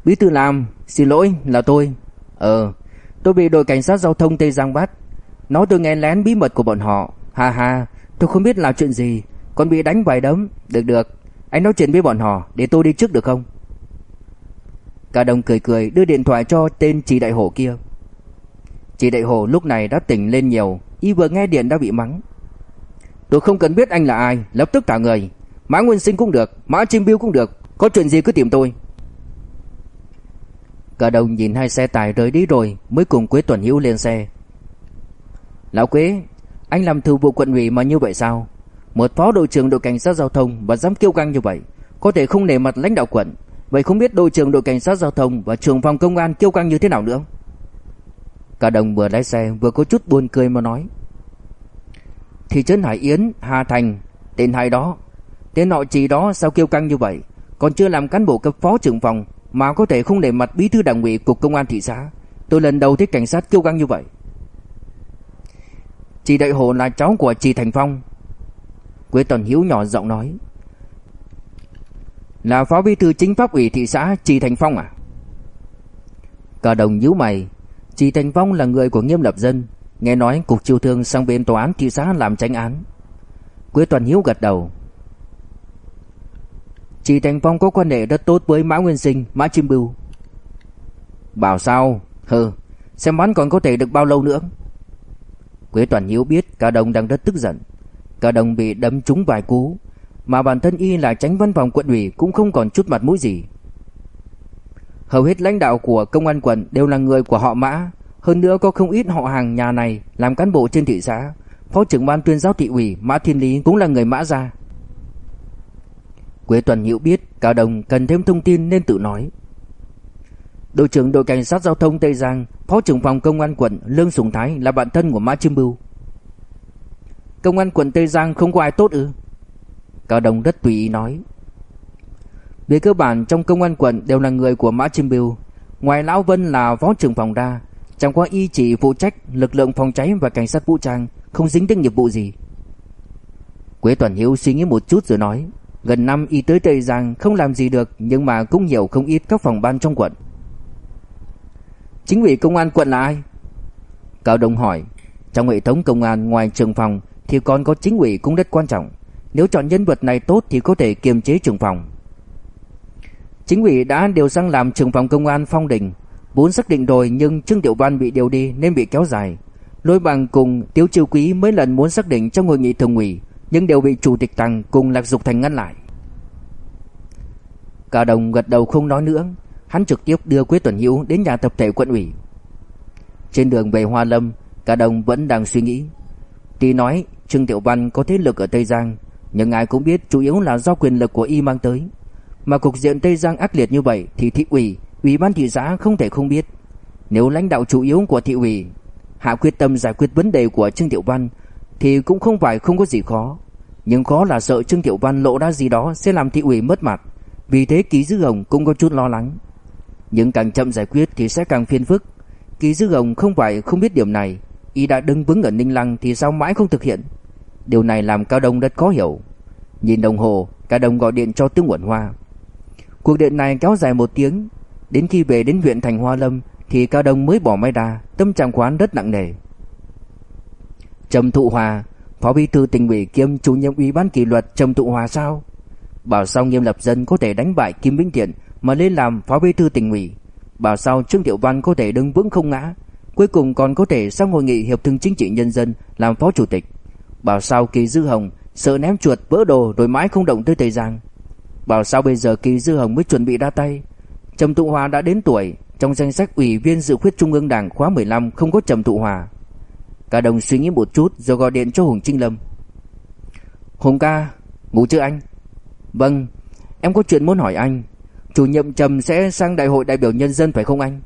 Bí thư làm Xin lỗi, là tôi. Ờ Tôi bị đội cảnh sát giao thông Tây Giang bắt. Nói tôi nghe lén bí mật của bọn họ. Ha ha, Tôi không biết làm chuyện gì. Còn bị đánh vài đấm. Được được. Anh nói chuyện với bọn họ Để tôi đi trước được không? Cao Đông cười cười, đưa điện thoại cho tên chị đại hổ kia. Chị đại hổ lúc này đã tỉnh lên nhiều. Y vừa nghe điện đã bị mắng. Tôi không cần biết anh là ai, Lập tức thả người. Mã Nguyên Sinh cũng được, Mã Chim Biêu cũng được. Có chuyện gì cứ tìm tôi. Cả đồng nhìn hai xe tải rời đi rồi, Mới cùng Quế Tuần Hữu lên xe. Lão Quế, Anh làm thư vụ quận ủy mà như vậy sao? Một phó đội trưởng đội cảnh sát giao thông Và dám kiêu căng như vậy, Có thể không nể mặt lãnh đạo quận. Vậy không biết đội trưởng đội cảnh sát giao thông Và trưởng phòng công an kiêu căng như thế nào nữa? Cả đồng vừa lái xe Vừa có chút buồn cười mà nói. Thị trấn Hải Yến, Hà Thành Tên hai đó. Tên nội chỉ đó sao kêu căng như vậy? Còn chưa làm cán bộ cấp phó trưởng phòng Mà có thể không để mặt bí thư đảng ủy cục công an thị xã. Tôi lần đầu thấy cảnh sát kêu căng như vậy. Chị Đại Hồ là cháu của chị Thành Phong. Quế Tần Hiếu nhỏ giọng nói. Là phó bí thư chính pháp ủy thị xã chị Thành Phong à? Cả đồng nhíu mày. Chị Thành Phong là người của nghiêm lập dân. Nghe nói cục chiêu thương sang bên tòa án thị xã làm tranh án. Quế Toàn Hiếu gật đầu. Chị Thành Phong có quan hệ rất tốt với Mã Nguyên Sinh, Mã Chim Bưu. Bảo sao? Hừ Xem bắn còn có thể được bao lâu nữa? Quế Toàn Hiếu biết cả đồng đang rất tức giận. Cả đồng bị đấm trúng vài cú Mà bản thân y là tránh văn phòng quận ủy Cũng không còn chút mặt mũi gì. Hầu hết lãnh đạo của công an quận Đều là người của họ Mã hơn nữa có không ít họ hàng nhà này làm cán bộ trên thị xã. Phó trưởng ban tuyên giáo thị ủy Mã Thiên Lý cũng là người Mã gia. Quế Tuần hiểu biết Cao Đồng cần thêm thông tin nên tự nói. Đội trưởng đội cảnh sát giao thông Tây Giang, phó trưởng phòng công an quận Lương Sùng Thái là bạn thân của Mã Chiêm Bưu. Công an quận Tây Giang không có ai tốt ư? Cao Đồng rất tùy ý nói. Về cơ bản trong công an quận đều là người của Mã Chiêm Bưu, ngoài Lão Vân là phó trưởng phòng ra, Chẳng qua y chỉ phụ trách lực lượng phòng cháy và cảnh sát vũ trang, Không dính đến nghiệp vụ gì. Quế Toàn Hiếu suy nghĩ một chút rồi nói, Gần năm y tới Tây Giang không làm gì được Nhưng mà cũng hiểu không ít các phòng ban trong quận. Chính ủy công an quận là ai? Cao Đông hỏi, Trong hệ thống công an ngoài trường phòng Thì còn có chính ủy cũng rất quan trọng. Nếu chọn nhân vật này tốt thì có thể kiềm chế trường phòng. Chính ủy đã điều sang làm trường phòng công an Phong Đình Vốn xác định rồi nhưng Trương Tiểu Văn bị điều đi nên bị kéo dài. Lôi bằng cùng Tiếu Chiêu Quý mấy lần muốn xác định trong hội nghị thường ủy Nhưng đều bị Chủ tịch Tăng cùng Lạc Dục Thành ngăn lại. Cả đồng gật đầu không nói nữa Hắn trực tiếp đưa Quế Tuần Hữu đến nhà tập thể quận ủy. Trên đường về Hoa Lâm Cả đồng vẫn đang suy nghĩ. Tuy nói Trương Tiểu Văn có thế lực ở Tây Giang Nhưng ai cũng biết chủ yếu là do quyền lực của y mang tới. Mà cục diện Tây Giang ác liệt như vậy Thì thị ủy, ủy ban thị xã không thể không biết, Nếu lãnh đạo chủ yếu của thị ủy Hạ quyết tâm giải quyết vấn đề của Trương Tiểu Văn, Thì cũng không phải không có gì khó. Nhưng khó là sợ Trương Tiểu Văn lộ ra gì đó Sẽ làm thị ủy mất mặt, Vì thế Ký Dư Hồng cũng có chút lo lắng. Nhưng càng chậm giải quyết thì sẽ càng phiền phức. Ký Dư Hồng không phải không biết điểm này, Y đã đứng vững ở Ninh Lăng thì sao mãi không thực hiện. Điều này làm Cao Đông rất khó hiểu. Nhìn đồng hồ, Cao Đông gọi điện cho Tương Quẩn Hoa. Cuộc điện này kéo dài một tiếng Đến khi về đến huyện Thành Hoa Lâm, Thì Cao Đông mới bỏ máy ra Tâm trạng quán rất nặng nề Trầm Thụ Hòa, Phó bí thư tỉnh ủy kiêm chủ nhiệm ủy ban kỷ luật Trầm Thụ Hòa sao Bảo sao Nghiêm Lập Dân có thể đánh bại Kim Vĩnh Thiện Mà lên làm phó bí thư tỉnh ủy Bảo sao Trương Tiểu Văn có thể đứng vững không ngã Cuối cùng còn có thể sang hội nghị hiệp thương chính trị nhân dân làm phó chủ tịch. Bảo sao Kỳ Dư Hồng sợ ném chuột vỡ đồ rồi mãi không động tới Tây Giang. Bảo sao bây giờ Kỳ Dư Hồng mới chuẩn bị ra tay. Trầm Tụ Hòa đã đến tuổi, trong danh sách ủy viên dự khuyết Trung ương Đảng khóa 15 không có Trầm Tụ Hòa. Cả đồng suy nghĩ một chút rồi gọi điện cho Hùng Trinh Lâm. Hùng ca, ngủ chưa anh? Vâng, em có chuyện muốn hỏi anh. Chủ nhiệm Trầm sẽ sang đại hội đại biểu nhân dân phải không anh?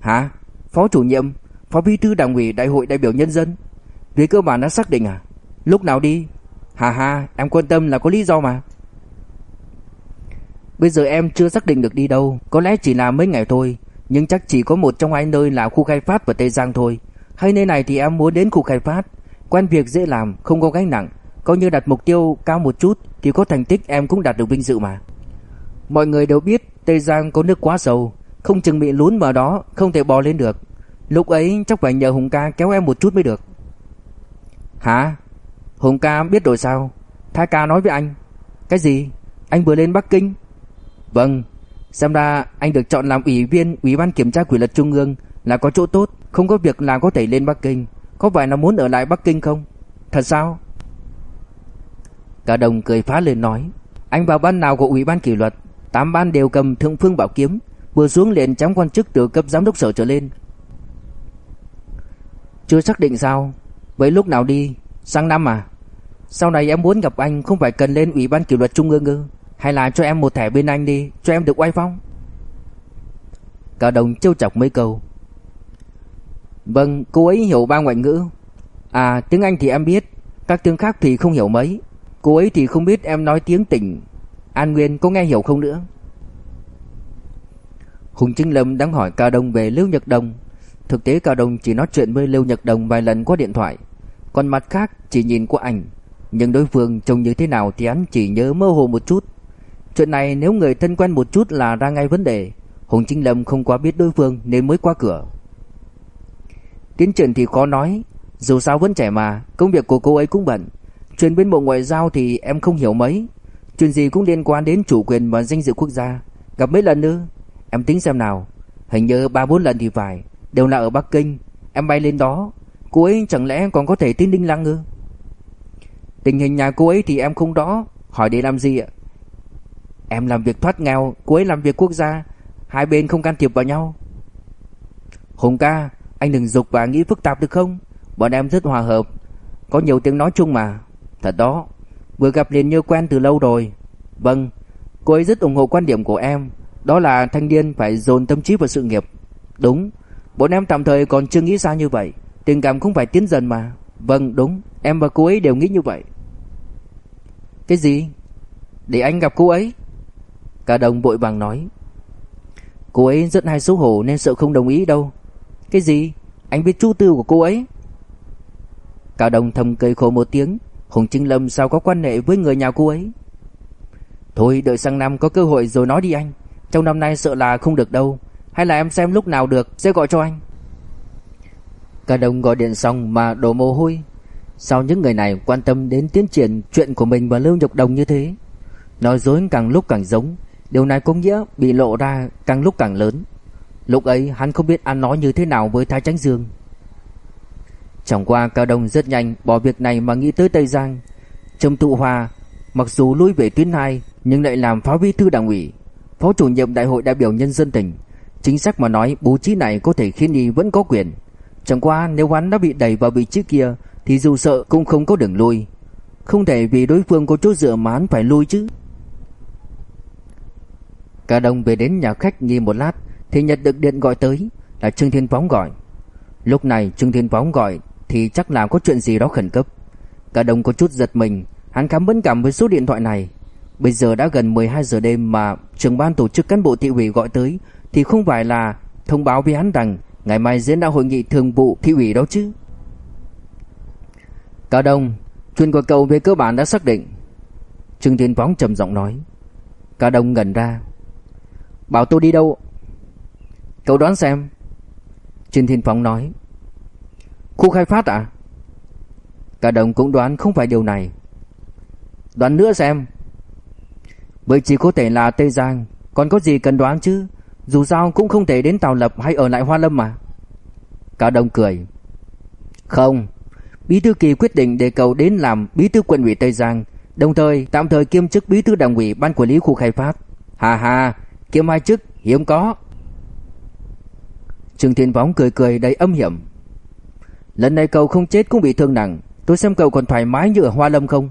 Hả? Phó chủ nhiệm, phó bí thư đảng ủy đại hội đại biểu nhân dân. Về cơ bản đã xác định à? Lúc nào đi? Hà hà, em quan tâm là có lý do mà. Bây giờ em chưa xác định được đi đâu, có lẽ chỉ là mấy ngày thôi, nhưng chắc chỉ có một trong hai nơi là khu khai phát và Tây Giang thôi. Hay nơi này thì em muốn đến khu khai phát, quen việc dễ làm, không có gánh nặng, coi như đặt mục tiêu cao một chút thì có thành tích em cũng đạt được vinh dự mà. Mọi người đều biết Tây Giang có nước quá sâu, không chừng bị lún vào đó Không thể bò lên được. Lúc ấy chắc phải nhờ Hùng ca kéo em một chút mới được. Hả? Hùng ca biết rồi sao? Thái ca nói với anh. Cái gì? Anh vừa lên Bắc Kinh? Vâng. Xem ra anh được chọn làm ủy viên Ủy ban kiểm tra kỷ luật trung ương Là có chỗ tốt, Không có việc làm có thể lên Bắc Kinh. Có phải là muốn ở lại Bắc Kinh không? Thật sao? Cả đồng cười phá lên nói, Anh vào ban nào của ủy ban kỷ luật? Tám ban đều cầm thượng phương bảo kiếm, Vừa xuống liền chấm quan chức từ cấp giám đốc sở trở lên. Chưa xác định sao? Vậy lúc nào đi? Sang năm à? Sau này em muốn gặp anh không phải cần lên ủy ban kỷ luật trung ương ư? Hay là cho em một thẻ bên anh đi Cho em được oai phong. Cả đồng trêu chọc mấy câu. Vâng cô ấy hiểu ba ngoại ngữ. À tiếng Anh thì em biết Các tiếng khác thì không hiểu mấy. Cô ấy thì không biết em nói tiếng tỉnh. An Nguyên có nghe hiểu không nữa? Hùng Chính Lâm đang hỏi Cao Đông về Lưu Nhật Đồng. Thực tế Cao Đông chỉ nói chuyện với Lưu Nhật Đồng vài lần qua điện thoại, còn mặt khác chỉ nhìn qua ảnh. Nhưng đối phương trông như thế nào thì hắn chỉ nhớ mơ hồ một chút. Chuyện này nếu người thân quen một chút là ra ngay vấn đề. Hùng Chính Lâm không quá biết đối phương nên mới qua cửa. Tiến triển thì khó nói, dù sao vẫn trẻ mà, công việc của cô ấy cũng bận. Chuyện bên bộ ngoại giao thì em không hiểu mấy. Chuyện gì cũng liên quan đến chủ quyền và danh dự quốc gia. Gặp mấy lần nữa, Em tính xem nào Hình như 3-4 lần thì phải Đều là ở Bắc Kinh Em bay lên đó Cô ấy chẳng lẽ còn có thể tin Đinh Lăng ư Tình hình nhà cô ấy thì em không rõ Hỏi để làm gì ạ Em làm việc thoát nghèo, Cô ấy làm việc quốc gia. Hai bên không can thiệp vào nhau. Hùng ca, Anh đừng dục và nghĩ phức tạp được không? Bọn em rất hòa hợp. Có nhiều tiếng nói chung mà. Thật đó. Vừa gặp liền như quen từ lâu rồi. Vâng Cô ấy rất ủng hộ quan điểm của em. Đó là thanh niên phải dồn tâm trí vào sự nghiệp. Đúng, Bọn em tạm thời còn chưa nghĩ xa như vậy. Tình cảm không phải tiến dần mà. Vâng đúng. Em và cô ấy đều nghĩ như vậy. Cái gì? Để anh gặp cô ấy. Cả đồng bội vàng nói, Cô ấy rất hay xấu hổ nên sợ không đồng ý đâu. Cái gì? Anh biết chu tư của cô ấy? Cả đồng thầm cười khổ một tiếng, Hùng Trinh Lâm sao có quan hệ với người nhà cô ấy? Thôi, đợi sang năm có cơ hội rồi nói đi anh. Trong năm nay sợ là không được đâu. Hay là em xem lúc nào được, sẽ gọi cho anh. Cả đồng gọi điện xong mà đổ mồ hôi. Sao những người này quan tâm đến tiến triển chuyện của mình và Lưu nhục Đồng như thế, Nói dối càng lúc càng giống. Điều này có nghĩa bị lộ ra càng lúc càng lớn Lúc ấy hắn không biết ăn nói như thế nào với Thái Tránh Dương Chẳng qua Cao Đông rất nhanh bỏ việc này mà nghĩ tới Tây Giang. Trầm Tụ Hòa mặc dù lui về tuyến 2 nhưng lại làm phó bí thư đảng ủy, phó chủ nhiệm đại hội đại biểu nhân dân tỉnh. Chính xác mà nói bố trí này có thể khiến y vẫn có quyền. Chẳng qua nếu hắn đã bị đẩy vào vị trí kia thì dù sợ cũng không có đường lui. Không thể vì đối phương có chỗ dựa mà hắn phải lui chứ. Cả đồng về đến nhà khách nghỉ một lát thì nhận được điện gọi tới là Trương Thiên Phóng gọi. Lúc này Trương Thiên Phóng gọi thì chắc là có chuyện gì đó khẩn cấp. Cả đồng có chút giật mình, hắn khám bấn cảm với số điện thoại này. Bây giờ đã gần 12 giờ đêm mà trưởng ban tổ chức cán bộ thị ủy gọi tới thì không phải là thông báo với hắn rằng ngày mai diễn ra hội nghị thường vụ thị ủy đó chứ. Cả đồng, chuyện của cậu về cơ bản đã xác định. Trương Thiên Phóng trầm giọng nói. Cả đồng ngẩn ra. Bảo tôi đi đâu? Cậu đoán xem. Trương Thiên Phóng nói. Khu khai phát à? Cả đồng cũng đoán không phải điều này. Đoán nữa xem. Bởi chỉ có thể là Tây Giang, còn có gì cần đoán chứ? Dù sao cũng không thể đến tàu Lập hay ở lại Hoa Lâm mà. Cả đồng cười. Không, Bí thư kỳ quyết định để cậu đến làm bí thư quận ủy Tây Giang, đồng thời tạm thời kiêm chức bí thư đảng ủy ban quản lý khu khai phát. Hà hà, kiếm hai chức hiếm có. Trương Thiên Võng cười cười đầy âm hiểm. Lần này cậu không chết cũng bị thương nặng, tôi xem cậu còn thoải mái như ở Hoa Lâm không?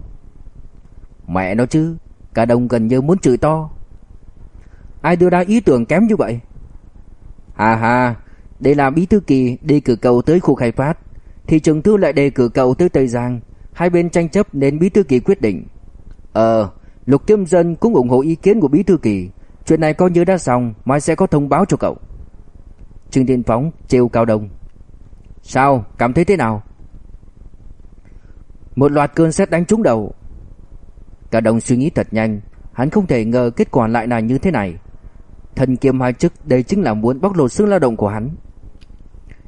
Mẹ nó chứ, cả đồng gần như muốn chửi to. Ai đưa ra ý tưởng kém như vậy? Hà hà, đây là bí thư kỳ đi cử cậu tới khu khai phát, thì trường thư lại đề cử cậu tới Tây Giang, hai bên tranh chấp nên bí thư kỳ quyết định. Ờ, Lục Kiêm Dân cũng ủng hộ ý kiến của bí thư kỳ, chuyện này coi như đã xong, mai sẽ có thông báo cho cậu. Trương Thiên Phóng trêu Cao Đông. Sao, cảm thấy thế nào? Một loạt cơn sét đánh trúng đầu. Cao Đông suy nghĩ thật nhanh, hắn không thể ngờ kết quả lại là như thế này. Thần kiêm hai chức đây chính là muốn bóc lột xương lao động của hắn.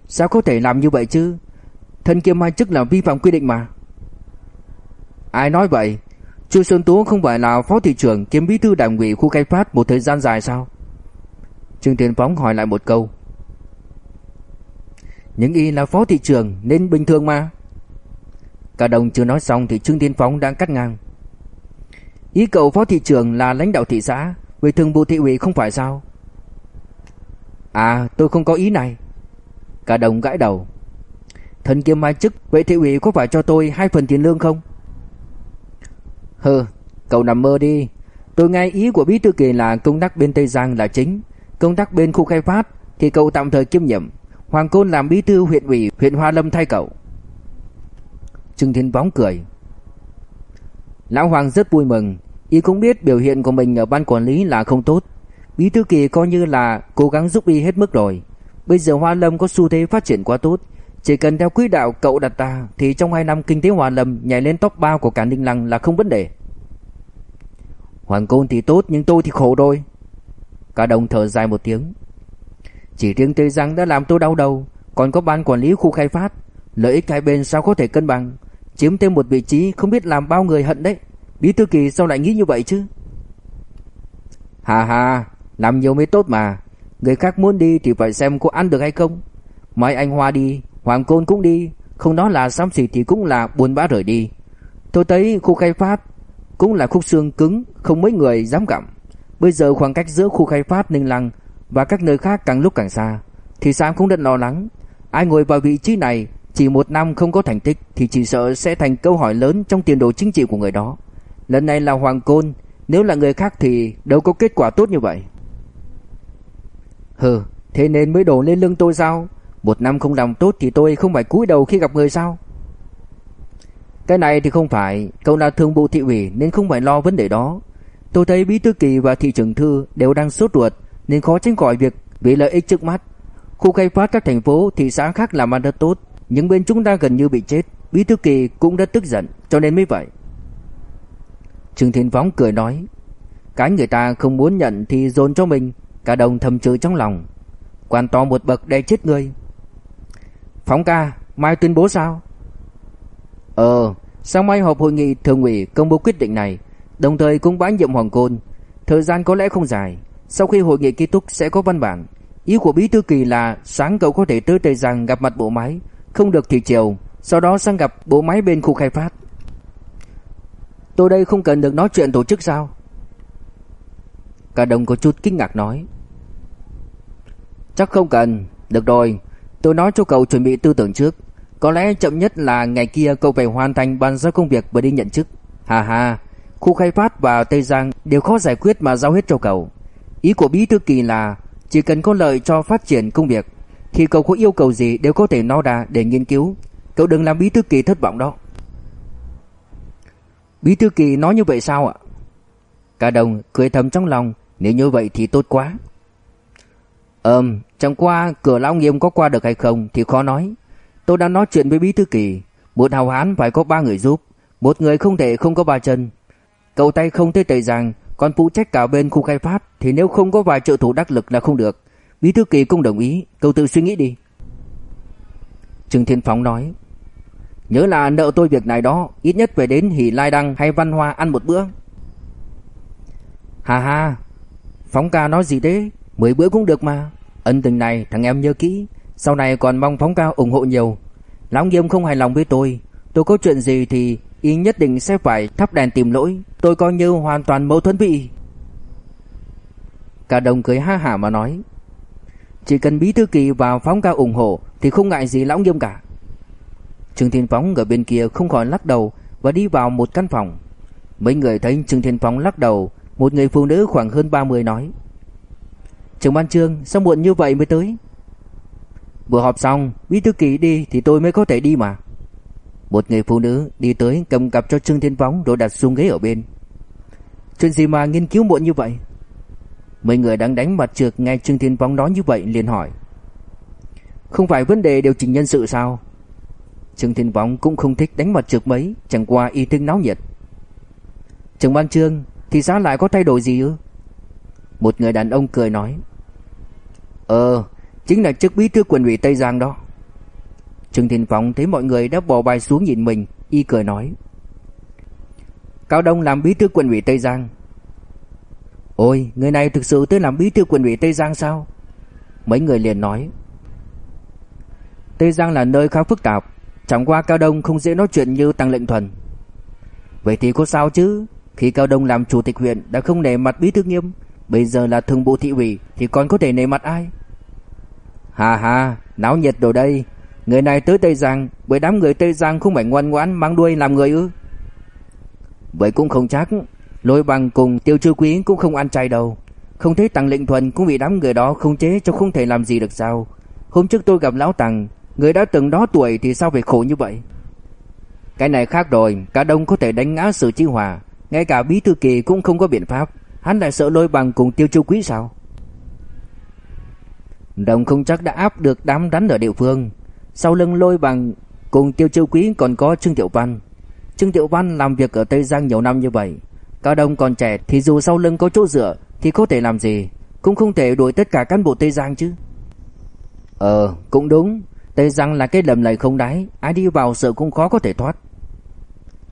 Sao có thể làm như vậy chứ? Thần kiêm hai chức là vi phạm quy định mà. Ai nói vậy? Chu Xuân Tú không phải là phó thị trưởng kiêm bí thư đảng ủy khu khai phát một thời gian dài sao? Trương Thiên Phóng hỏi lại một câu. Những y là phó thị trưởng nên bình thường mà. Cả đồng chưa nói xong thì Trương Thiên Phóng đang cắt ngang. Ý cậu phó thị trưởng là lãnh đạo thị xã, về thường vụ thị ủy không phải sao? À, tôi không có ý này. Cả đồng gãi đầu. Thần kiêm mai chức, vậy thị ủy có phải cho tôi hai phần tiền lương không? Hừ, cậu nằm mơ đi. Tôi nghe ý của bí thư kỳ là công tác bên Tây Giang là chính, công tác bên khu khai phát thì cậu tạm thời kiêm nhiệm. Hoàng Côn làm bí thư huyện ủy huyện Hoa Lâm thay cậu. Trương Thiên bóng cười. Lão Hoàng rất vui mừng, y cũng biết biểu hiện của mình ở ban quản lý là không tốt. Bí thư kỳ coi như là cố gắng giúp y hết mức rồi. Bây giờ Hoa Lâm có xu thế phát triển quá tốt, chỉ cần theo quỹ đạo cậu đặt ra thì trong 2 năm kinh tế hòa lầm nhảy lên top 3 của cả Ninh Lăng là không vấn đề. Hoàng Côn thì tốt nhưng tôi thì khổ rồi. Cả đồng thở dài một tiếng. Chỉ riêng Tây Giang đã làm tôi đau đầu, còn có ban quản lý khu khai phát, lợi ích hai bên sao có thể cân bằng, chiếm thêm một vị trí không biết làm bao người hận đấy. Bí thư kỳ sao lại nghĩ như vậy chứ? Hà hà, làm nhiều mới tốt mà, người khác muốn đi thì phải xem có ăn được hay không. Mai anh Hoa đi, Hoàng Côn cũng đi, không nói là xăm xỉ thì cũng là buồn bã rời đi. Tôi thấy khu khai phát cũng là khúc xương cứng, không mấy người dám gặm. Bây giờ khoảng cách giữa khu khai phát Ninh Lăng và các nơi khác càng lúc càng xa, thì Sam cũng rất lo lắng. Ai ngồi vào vị trí này chỉ một năm không có thành tích thì chỉ sợ sẽ thành câu hỏi lớn trong tiền đồ chính trị của người đó. Lần này là Hoàng Côn, nếu là người khác thì đâu có kết quả tốt như vậy. Hừ, thế nên mới đổ lên lưng tôi sao? Một năm không làm tốt thì tôi không phải cúi đầu khi gặp người sao? Cái này thì không phải, cậu là thường vụ thị ủy nên không phải lo vấn đề đó. Tôi thấy bí thư kỳ và thị trưởng thư đều đang sốt ruột nên khó tránh khỏi việc vì lợi ích trước mắt. Khu khai phát các thành phố, thị xã khác làm ăn rất tốt, nhưng bên chúng ta gần như bị chết. Bí thư kỳ cũng rất tức giận, cho nên mới vậy. Trương Thiên Phóng cười nói, cái người ta không muốn nhận thì dồn cho mình, cả đồng thầm chửi trong lòng. Quan to một bậc để chết người. Phóng ca, mai tuyên bố sao? Ờ, sáng mai họp hội nghị thường ủy công bố quyết định này, đồng thời cũng bãi nhiệm Hoàng Côn. Thời gian có lẽ không dài, sau khi hội nghị kết thúc sẽ có văn bản. Ý của Bí Thư Kỳ là sáng cậu có thể tới Tây Giang gặp mặt bộ máy, không được thì chiều, Sau đó sang gặp bộ máy bên khu khai phát Tôi đây không cần được nói chuyện tổ chức sao Cả đồng có chút kinh ngạc nói Chắc không cần Được rồi Tôi nói cho cậu chuẩn bị tư tưởng trước. Có lẽ chậm nhất là ngày kia cậu phải hoàn thành bàn giao công việc và đi nhận chức. Hà hà Khu khai phát và Tây Giang đều khó giải quyết mà giao hết cho cậu. Ý của Bí Thư Kỳ là, Chỉ cần có lợi cho phát triển công việc, Thì cậu có yêu cầu gì đều có thể no ra để nghiên cứu. Cậu đừng làm Bí Thư Kỳ thất vọng đó. Bí Thư Kỳ nói như vậy sao ạ? Cả đồng cười thầm trong lòng, Nếu như vậy thì tốt quá. Ừm Chẳng qua cửa lão nghiêm có qua được hay không Thì khó nói. Tôi đã nói chuyện với Bí Thư Kỳ. Một hào hán phải có ba người giúp. Một người không thể không có ba chân. Cậu tay không thể tẩy rằng, Còn phụ trách cả bên khu khai phát Thì nếu không có vài trợ thủ đắc lực là không được. Bí Thư Kỳ cũng đồng ý. Cậu tự suy nghĩ đi. Trương Thiên Phóng nói Nhớ là nợ tôi việc này đó Ít nhất phải đến Hỷ Lai Đăng hay Văn Hoa ăn một bữa. Hà hà Phóng ca nói gì thế? Mười bữa cũng được mà. Ân tình này, thằng em nhớ kỹ. Sau này còn mong phóng ca ủng hộ nhiều. Lão Nghiêm không hài lòng với tôi. Tôi có chuyện gì thì y nhất định sẽ phải thắp đèn tìm lỗi. Tôi coi như hoàn toàn mâu thuẫn vị. Cả đồng cười ha hả mà nói. Chỉ cần bí thư kỳ vào phóng ca ủng hộ Thì không ngại gì lão nghiêm cả. Trương Thiên Phóng ở bên kia không khỏi lắc đầu Và đi vào một căn phòng. Mấy người thấy Trương Thiên Phóng lắc đầu, Một người phụ nữ khoảng hơn 30 nói. Trưởng ban trương, sao muộn như vậy mới tới? Vừa họp xong, Bí thư kỳ đi thì tôi mới có thể đi mà. Một người phụ nữ đi tới cầm cặp cho Trương Thiên Phóng Rồi đặt xuống ghế ở bên. Chuyện gì mà nghiên cứu muộn như vậy? Mấy người đang đánh mặt trượt nghe Trương Thiên Phóng nói như vậy liền hỏi. Không phải vấn đề điều chỉnh nhân sự sao? Trương Thiên Phóng cũng không thích đánh mặt trượt mấy, Chẳng qua y thích náo nhiệt. Trưởng ban trương Thì sao lại có thay đổi gì ư? Một người đàn ông cười nói. Ờ Chính là chức bí thư quận ủy Tây Giang đó. Trương Thiên Phong thấy mọi người đã bỏ bài xuống nhìn mình, Y cười nói. Cao Đông làm bí thư quận ủy Tây Giang. Ôi, người này thực sự tới làm bí thư quận ủy Tây Giang sao? Mấy người liền nói. Tây Giang là nơi khá phức tạp, Chẳng qua Cao Đông không dễ nói chuyện như Tăng Lệnh Thuần. Vậy thì có sao chứ? Khi Cao Đông làm chủ tịch huyện Đã không nể mặt bí thư nghiêm Bây giờ là thường bộ thị ủy, Thì còn có thể nể mặt ai? Hà hà Náo nhiệt đồ đây. Người này tới Tây Giang, Bởi đám người Tây Giang không phải ngoan ngoãn mang đuôi làm người ư? Vậy cũng không chắc. Lôi bằng cùng tiêu chư quý cũng không ăn chay đâu. Không thấy Tăng Lệnh Thuần cũng bị đám người đó không chế cho không thể làm gì được sao? Hôm trước tôi gặp Lão Tăng Người đã từng đó tuổi thì sao phải khổ như vậy? Cái này khác rồi, Cả đông có thể đánh ngã sự chi hòa, Ngay cả bí thư kỳ cũng không có biện pháp. Hắn lại sợ lôi bằng cùng tiêu chu quý sao? Đồng không chắc đã áp được đám rắn ở địa phương. Sau lưng lôi bằng cùng tiêu chu quý còn có Trương Tiểu Văn. Trương Tiểu Văn làm việc ở Tây Giang nhiều năm như vậy. Cao Đông còn trẻ thì dù sau lưng có chỗ dựa Thì có thể làm gì? Cũng không thể đuổi tất cả cán bộ Tây Giang chứ. Ờ cũng đúng. Tây Giang là cái lầm lầy không đáy. Ai đi vào sợ cũng khó có thể thoát.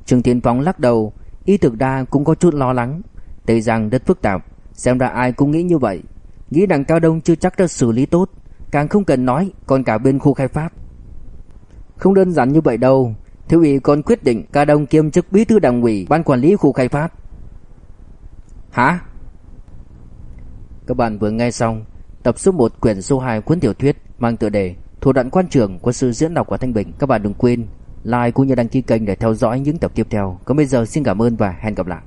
Trương Thiên Phong lắc đầu. Ý thực ra cũng có chút lo lắng. Tây Giang rất phức tạp. Xem ra ai cũng nghĩ như vậy. Nghĩ rằng Cao Đông chưa chắc đã xử lý tốt. Càng không cần nói, còn cả bên khu khai phát. Không đơn giản như vậy đâu. Thiếu ủy còn quyết định Cao Đông kiêm chức bí thư đảng ủy, Ban quản lý khu khai phát. Hả? Các bạn vừa nghe xong Tập số 1 quyển số 2 cuốn tiểu thuyết Mang tựa đề Thủ đoạn quan trường của sư diễn đọc của Thanh Bình. Các bạn đừng quên like cũng như đăng ký kênh để theo dõi những tập tiếp theo. Còn bây giờ xin cảm ơn và hẹn gặp lại.